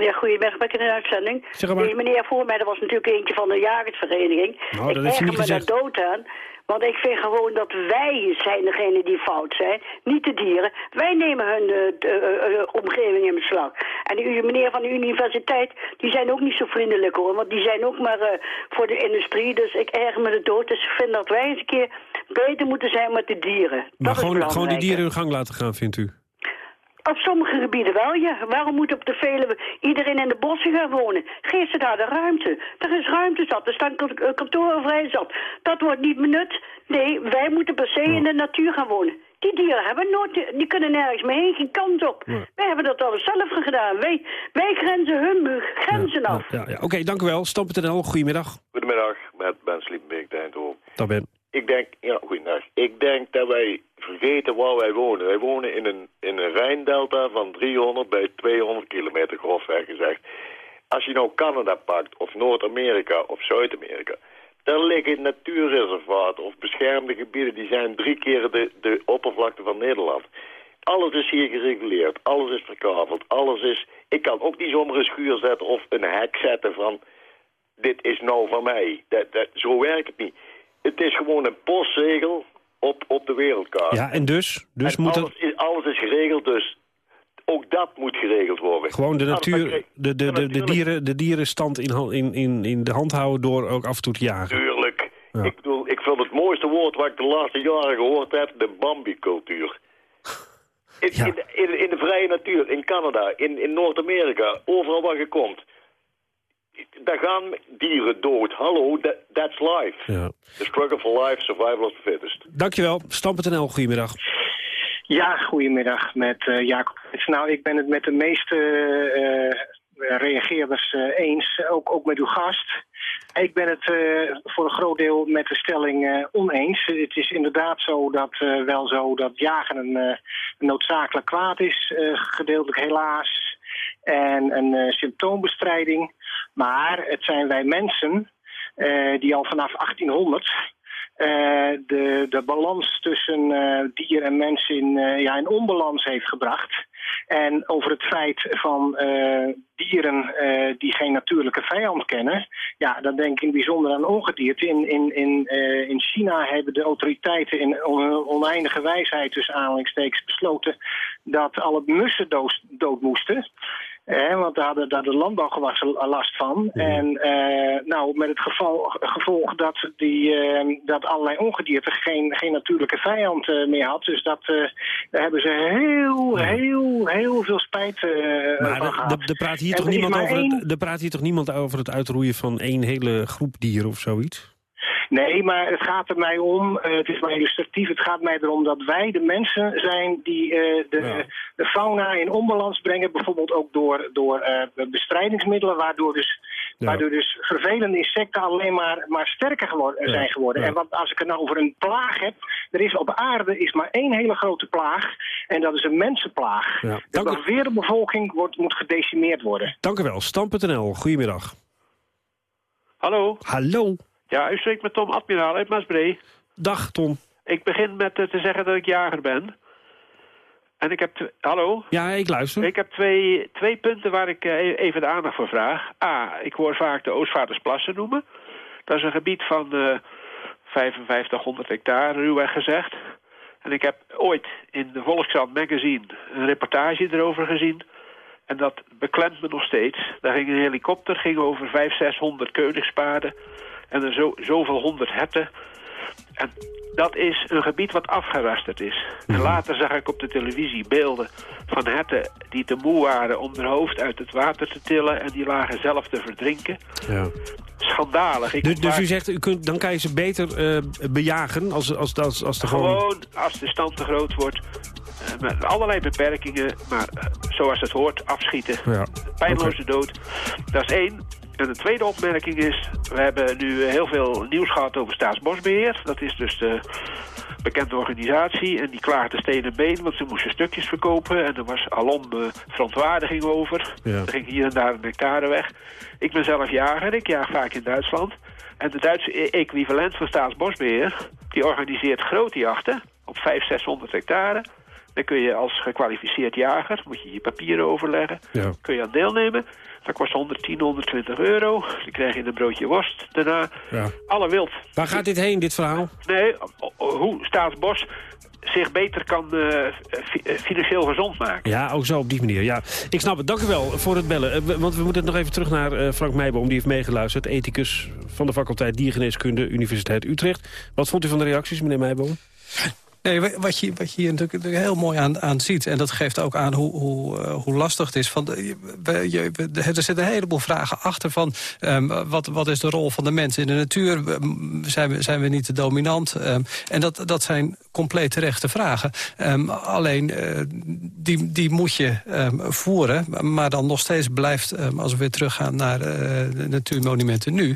Ja, goedemiddag, ben ik in de uitzending. Zeg maar. Die meneer voor mij, dat was natuurlijk eentje van de jagersvereniging. Nou, dat ik niet me daar dood aan. Want ik vind gewoon dat wij zijn degene die fout zijn, niet de dieren. Wij nemen hun eh, eh, eh, omgeving in beslag. En die meneer van de universiteit, die zijn ook niet zo vriendelijk hoor. Want die zijn ook maar eh, voor de industrie. Dus ik erger me de dood. Dus ik vind dat wij eens een keer beter moeten zijn met de dieren. Maar dat is gewoon, gewoon dieren hun gang laten gaan, vindt u? Op sommige gebieden wel, ja. Waarom moet op de Veluwe iedereen in de bossen gaan wonen? Geef ze daar de ruimte. Er is ruimte zat, er staan eh, kantoren vrij zat. Dat wordt niet benut. Nee, wij moeten per se in de natuur gaan wonen. Die dieren hebben nooit, die kunnen nergens meer heen, geen kant op. Wij hebben dat alles zelf gedaan. Wij, wij grenzen hun grenzen af. Ja, ja. Oké, dank u wel. Stam.nl, goedemiddag. Goedemiddag, met Ben Sliepenbeek, Eindhoven. Dag Ben. Ik denk, ja, goeiedag. Ik denk dat wij vergeten waar wij wonen. Wij wonen in een, in een Rijndelta van 300 bij 200 kilometer, grofweg gezegd. Als je nou Canada pakt, of Noord-Amerika, of Zuid-Amerika... daar liggen natuurreservaten of beschermde gebieden... die zijn drie keer de, de oppervlakte van Nederland. Alles is hier gereguleerd, alles is verkaveld, alles is... Ik kan ook niet zomaar een schuur zetten of een hek zetten van... dit is nou van mij. Dat, dat, zo werkt het niet. Het is gewoon een postzegel op, op de wereldkaart. Ja, en dus? Dus En moet alles, alles is geregeld, dus ook dat moet geregeld worden. gewoon de natuur, de, de, de, de, dieren, de dierenstand in, in, in, in de hand houden door ook af en toe te jagen. Tuurlijk. Ik, bedoel, ik vind het mooiste woord wat ik de laatste jaren gehoord heb, de Bambi-cultuur. In, in, de- in, in de vrije natuur, in Canada, in, in Noord-Amerika, overal waar je komt. Daar gaan dieren dood. Hallo, that, that's life. Ja. The struggle for life, survival of the fittest. Dankjewel. Stam.nl, goedemiddag. Ja, goedemiddag met eh, Jacob. Nou, ik ben het met de meeste eh, reageerders eh, eens, ook, ook met uw gast. Ik ben het eh, voor een groot deel met de stelling eh, oneens. Het is inderdaad zo dat, eh, wel zo dat jagen een, eh, een noodzakelijk kwaad is, eh, gedeeltelijk helaas. En een eh, symptoombestrijding. Maar het zijn wij mensen eh, die al vanaf 1800 eh, de, de balans tussen dier en mens in, ja, in onbalans heeft gebracht. En over het feit van dieren die geen natuurlijke vijand kennen. Ja, dan denk ik in bijzonder aan ongedierte. In, in, in, in China hebben de autoriteiten in on- oneindige wijsheid tussen aanhalingstekens besloten dat alle mussen dood moesten. Eh, want daar hadden daar de landbouwgewassen last van. En eh, nou, met het geval, gevolg dat, die, eh, dat allerlei ongedierte geen, geen natuurlijke vijand eh, meer had. Dus dat, eh, daar hebben ze heel, heel, heel veel spijt eh Maar van gehad. er- praat hier toch niemand over één- het, er praat hier toch niemand over het uitroeien van één hele groep dieren of zoiets? Nee, maar het gaat er mij om, het is maar illustratief, het gaat mij erom dat wij de mensen zijn die de, de fauna in onbalans brengen. Bijvoorbeeld ook door, door eh, bestrijdingsmiddelen, waardoor dus, waardoor dus vervelende insecten alleen maar, maar sterker geworden, Ja, zijn geworden. ja. En wat, als ik het nou over een plaag heb, er is op aarde is maar één hele grote plaag en dat is een mensenplaag. Ja. De wereldbevolking wordt, moet gedecimeerd worden. Dank u wel. Stam.nl, goedemiddag. Hallo. Hallo. Ja, u spreekt met Tom Admiraal uit Maasbree. Dag, Tom. Ik begin met eh, te zeggen dat ik jager ben. En ik heb... Hallo? Ja, ik luister. Ik heb twee, twee punten waar ik eh, e- even de aandacht voor vraag. A, ik hoor vaak de Oostvaardersplassen noemen. Dat is een gebied van eh 5500 hectare, ruwweg gezegd. En ik heb ooit in de Volkskrant magazine een reportage erover gezien. En dat beklemt me nog steeds. Daar ging een helikopter, ging over 500, 600 koningspaarden. En er zo, zoveel honderd herten. En dat is een gebied wat afgerasterd is. En later zag ik op de televisie beelden van herten die te moe waren om hun hoofd uit het water te tillen. En die lagen zelf te verdrinken. Ja. Schandalig. Ik Dus, dus u zegt, u kunt, dan kan je ze beter eh, bejagen als, als, als, als de gewoon... Gewoon als de stand te groot wordt. eh, Met allerlei beperkingen, maar eh, zoals het hoort, afschieten. Ja. Pijnloze dood. Dat is één. En de tweede opmerking is, we hebben nu heel veel nieuws gehad over Staatsbosbeheer. Dat is dus de bekende organisatie en die klaagde steen en been, want ze moesten stukjes verkopen. En er was alom eh, verontwaardiging over. Ja. Er ging hier en daar een hectare weg. Ik ben zelf jager, ik jaag vaak in Duitsland. En de Duitse e- equivalent van Staatsbosbeheer, die organiseert grote jachten op 500, 600 hectare. Dan kun je als gekwalificeerd jager, moet je je papieren overleggen, Ja. kun je aan deelnemen. Dat kost 110, 120 euro. Dan krijg je een broodje worst daarna. Ja. Alle wild. Waar gaat dit heen, dit verhaal? Nee, hoe Staatsbos zich beter kan eh, eh, financieel gezond maken. Ja, ook zo op die manier. Ja, ik snap het. Dank u wel voor het bellen. Eh, want we moeten nog even terug naar Frank Meijboom. Die heeft meegeluisterd. Ethicus van de faculteit Diergeneeskunde, Universiteit Utrecht. Wat vond u van de reacties, meneer Meijboom? Nee, wa- wat je, wat je hier natuurlijk heel mooi aan, aan ziet... en dat geeft ook aan hoe, hoe, eh, hoe lastig het is. Van, de- je- er zitten een heleboel vragen achter van... ehm, wat, wat is de rol van de mens in de natuur? Zijn we, zijn we niet te dominant? Ehm, en dat, dat zijn compleet terechte vragen. Ehm, alleen, eh, die, die moet je voeren. Maar dan nog steeds blijft, als we weer teruggaan naar eh, de natuurmonumenten nu...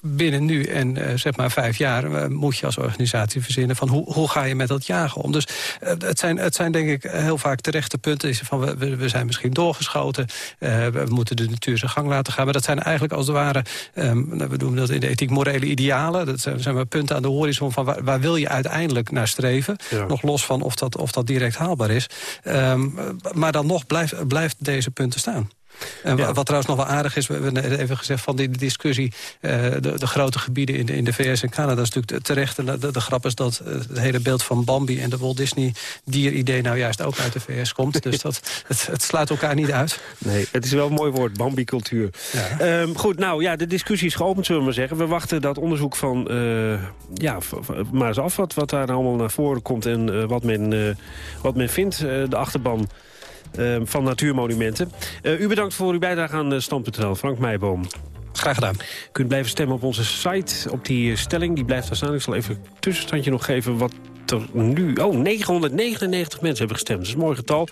binnen nu en zeg maar vijf jaar moet je als organisatie verzinnen... van hoe, hoe ga je met dat jagen om. Dus eh, het, zijn, het zijn denk ik heel vaak terechte punten. Is van we, we, zijn misschien doorgeschoten. eh, we moeten de natuur zijn gang laten gaan. Maar dat zijn eigenlijk als het ware... ehm, nou, we noemen dat in de ethiek morele idealen. Dat zijn, zijn maar punten aan de horizon van waar, waar wil je uiteindelijk naar streven. Ja. Nog los van of dat, of dat direct haalbaar is. Ehm, maar dan nog blijft, blijft deze punten staan. En wa- wat trouwens nog wel aardig is, we hebben even gezegd van die discussie... eh, de, de grote gebieden in de, in de VS en Canada is natuurlijk terecht. En de, de grap is dat eh, het hele beeld van Bambi en de Walt Disney dieridee... nou juist ook uit de VS komt. Dus dat, het, het sluit elkaar niet uit. Nee, het is wel een mooi woord, Bambi-cultuur. Ehm, goed, nou ja, de discussie is geopend, zullen we maar zeggen. We wachten dat onderzoek van, eh, ja, maar eens af wat, wat daar allemaal naar voren komt... en wat, men, wat men vindt, de achterban van natuurmonumenten. Eh, u bedankt voor uw bijdrage aan uh, Stand.nl, Frank Meijboom. Graag gedaan. U kunt blijven stemmen op onze site, op die eh, stelling. Die blijft daar staan. Ik zal even een tussenstandje nog geven wat er nu... Oh, 999 mensen hebben gestemd. Dat is een mooi getal.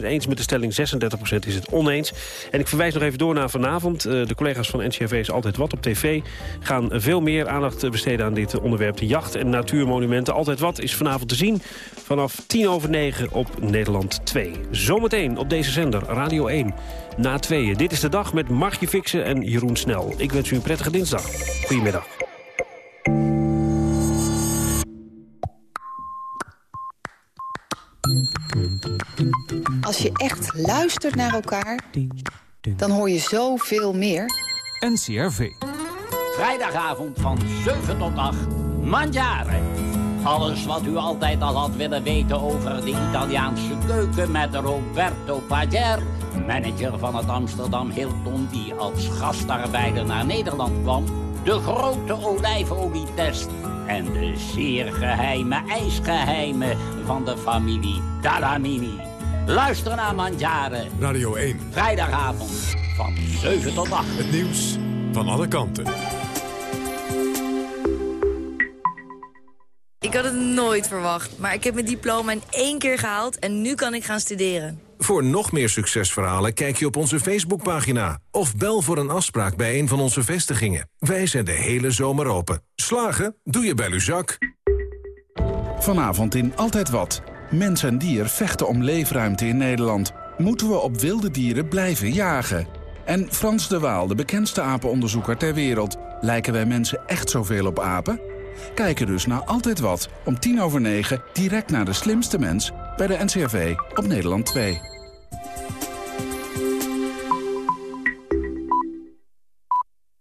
64% eens met de stelling, 36% is het oneens. En ik verwijs nog even door naar vanavond. Eh, de collega's van NCRV is Altijd Wat op tv... gaan veel meer aandacht besteden aan dit onderwerp. De jacht en natuurmonumenten. Altijd Wat is vanavond te zien vanaf 10 over 9 op Nederland 2. Zometeen op deze zender, Radio 1, na tweeën. Dit is de dag met Margje Fixen en Jeroen Snel. Ik wens u een prettige dinsdag. Goedemiddag. Als je echt luistert naar elkaar, dan hoor je zoveel meer. NCRV. Vrijdagavond van 7 tot 8. Mangiare. Alles wat u altijd al had willen weten over de Italiaanse keuken met Roberto Pager, manager van het Amsterdam Hilton die als gastarbeider naar Nederland kwam, de grote olijfolietest en de zeer geheime ijsgeheimen van de familie Talamini. Luister naar Mangiare. Radio 1. Vrijdagavond van 7 tot 8. Het nieuws van alle kanten. Ik had het nooit verwacht, maar ik heb mijn diploma in één keer gehaald en nu kan ik gaan studeren. Voor nog meer succesverhalen kijk je op onze Facebookpagina. Of bel voor een afspraak bij een van onze vestigingen. Wij zijn de hele zomer open. Slagen? Doe je bij Luzak. Vanavond in Altijd Wat. Mens en dier vechten om leefruimte in Nederland. Moeten we op wilde dieren blijven jagen? En Frans de Waal, de bekendste apenonderzoeker ter wereld. Lijken wij mensen echt zoveel op apen? Kijken dus naar Altijd Wat om tien over negen direct naar de slimste mens bij de NCRV op Nederland 2.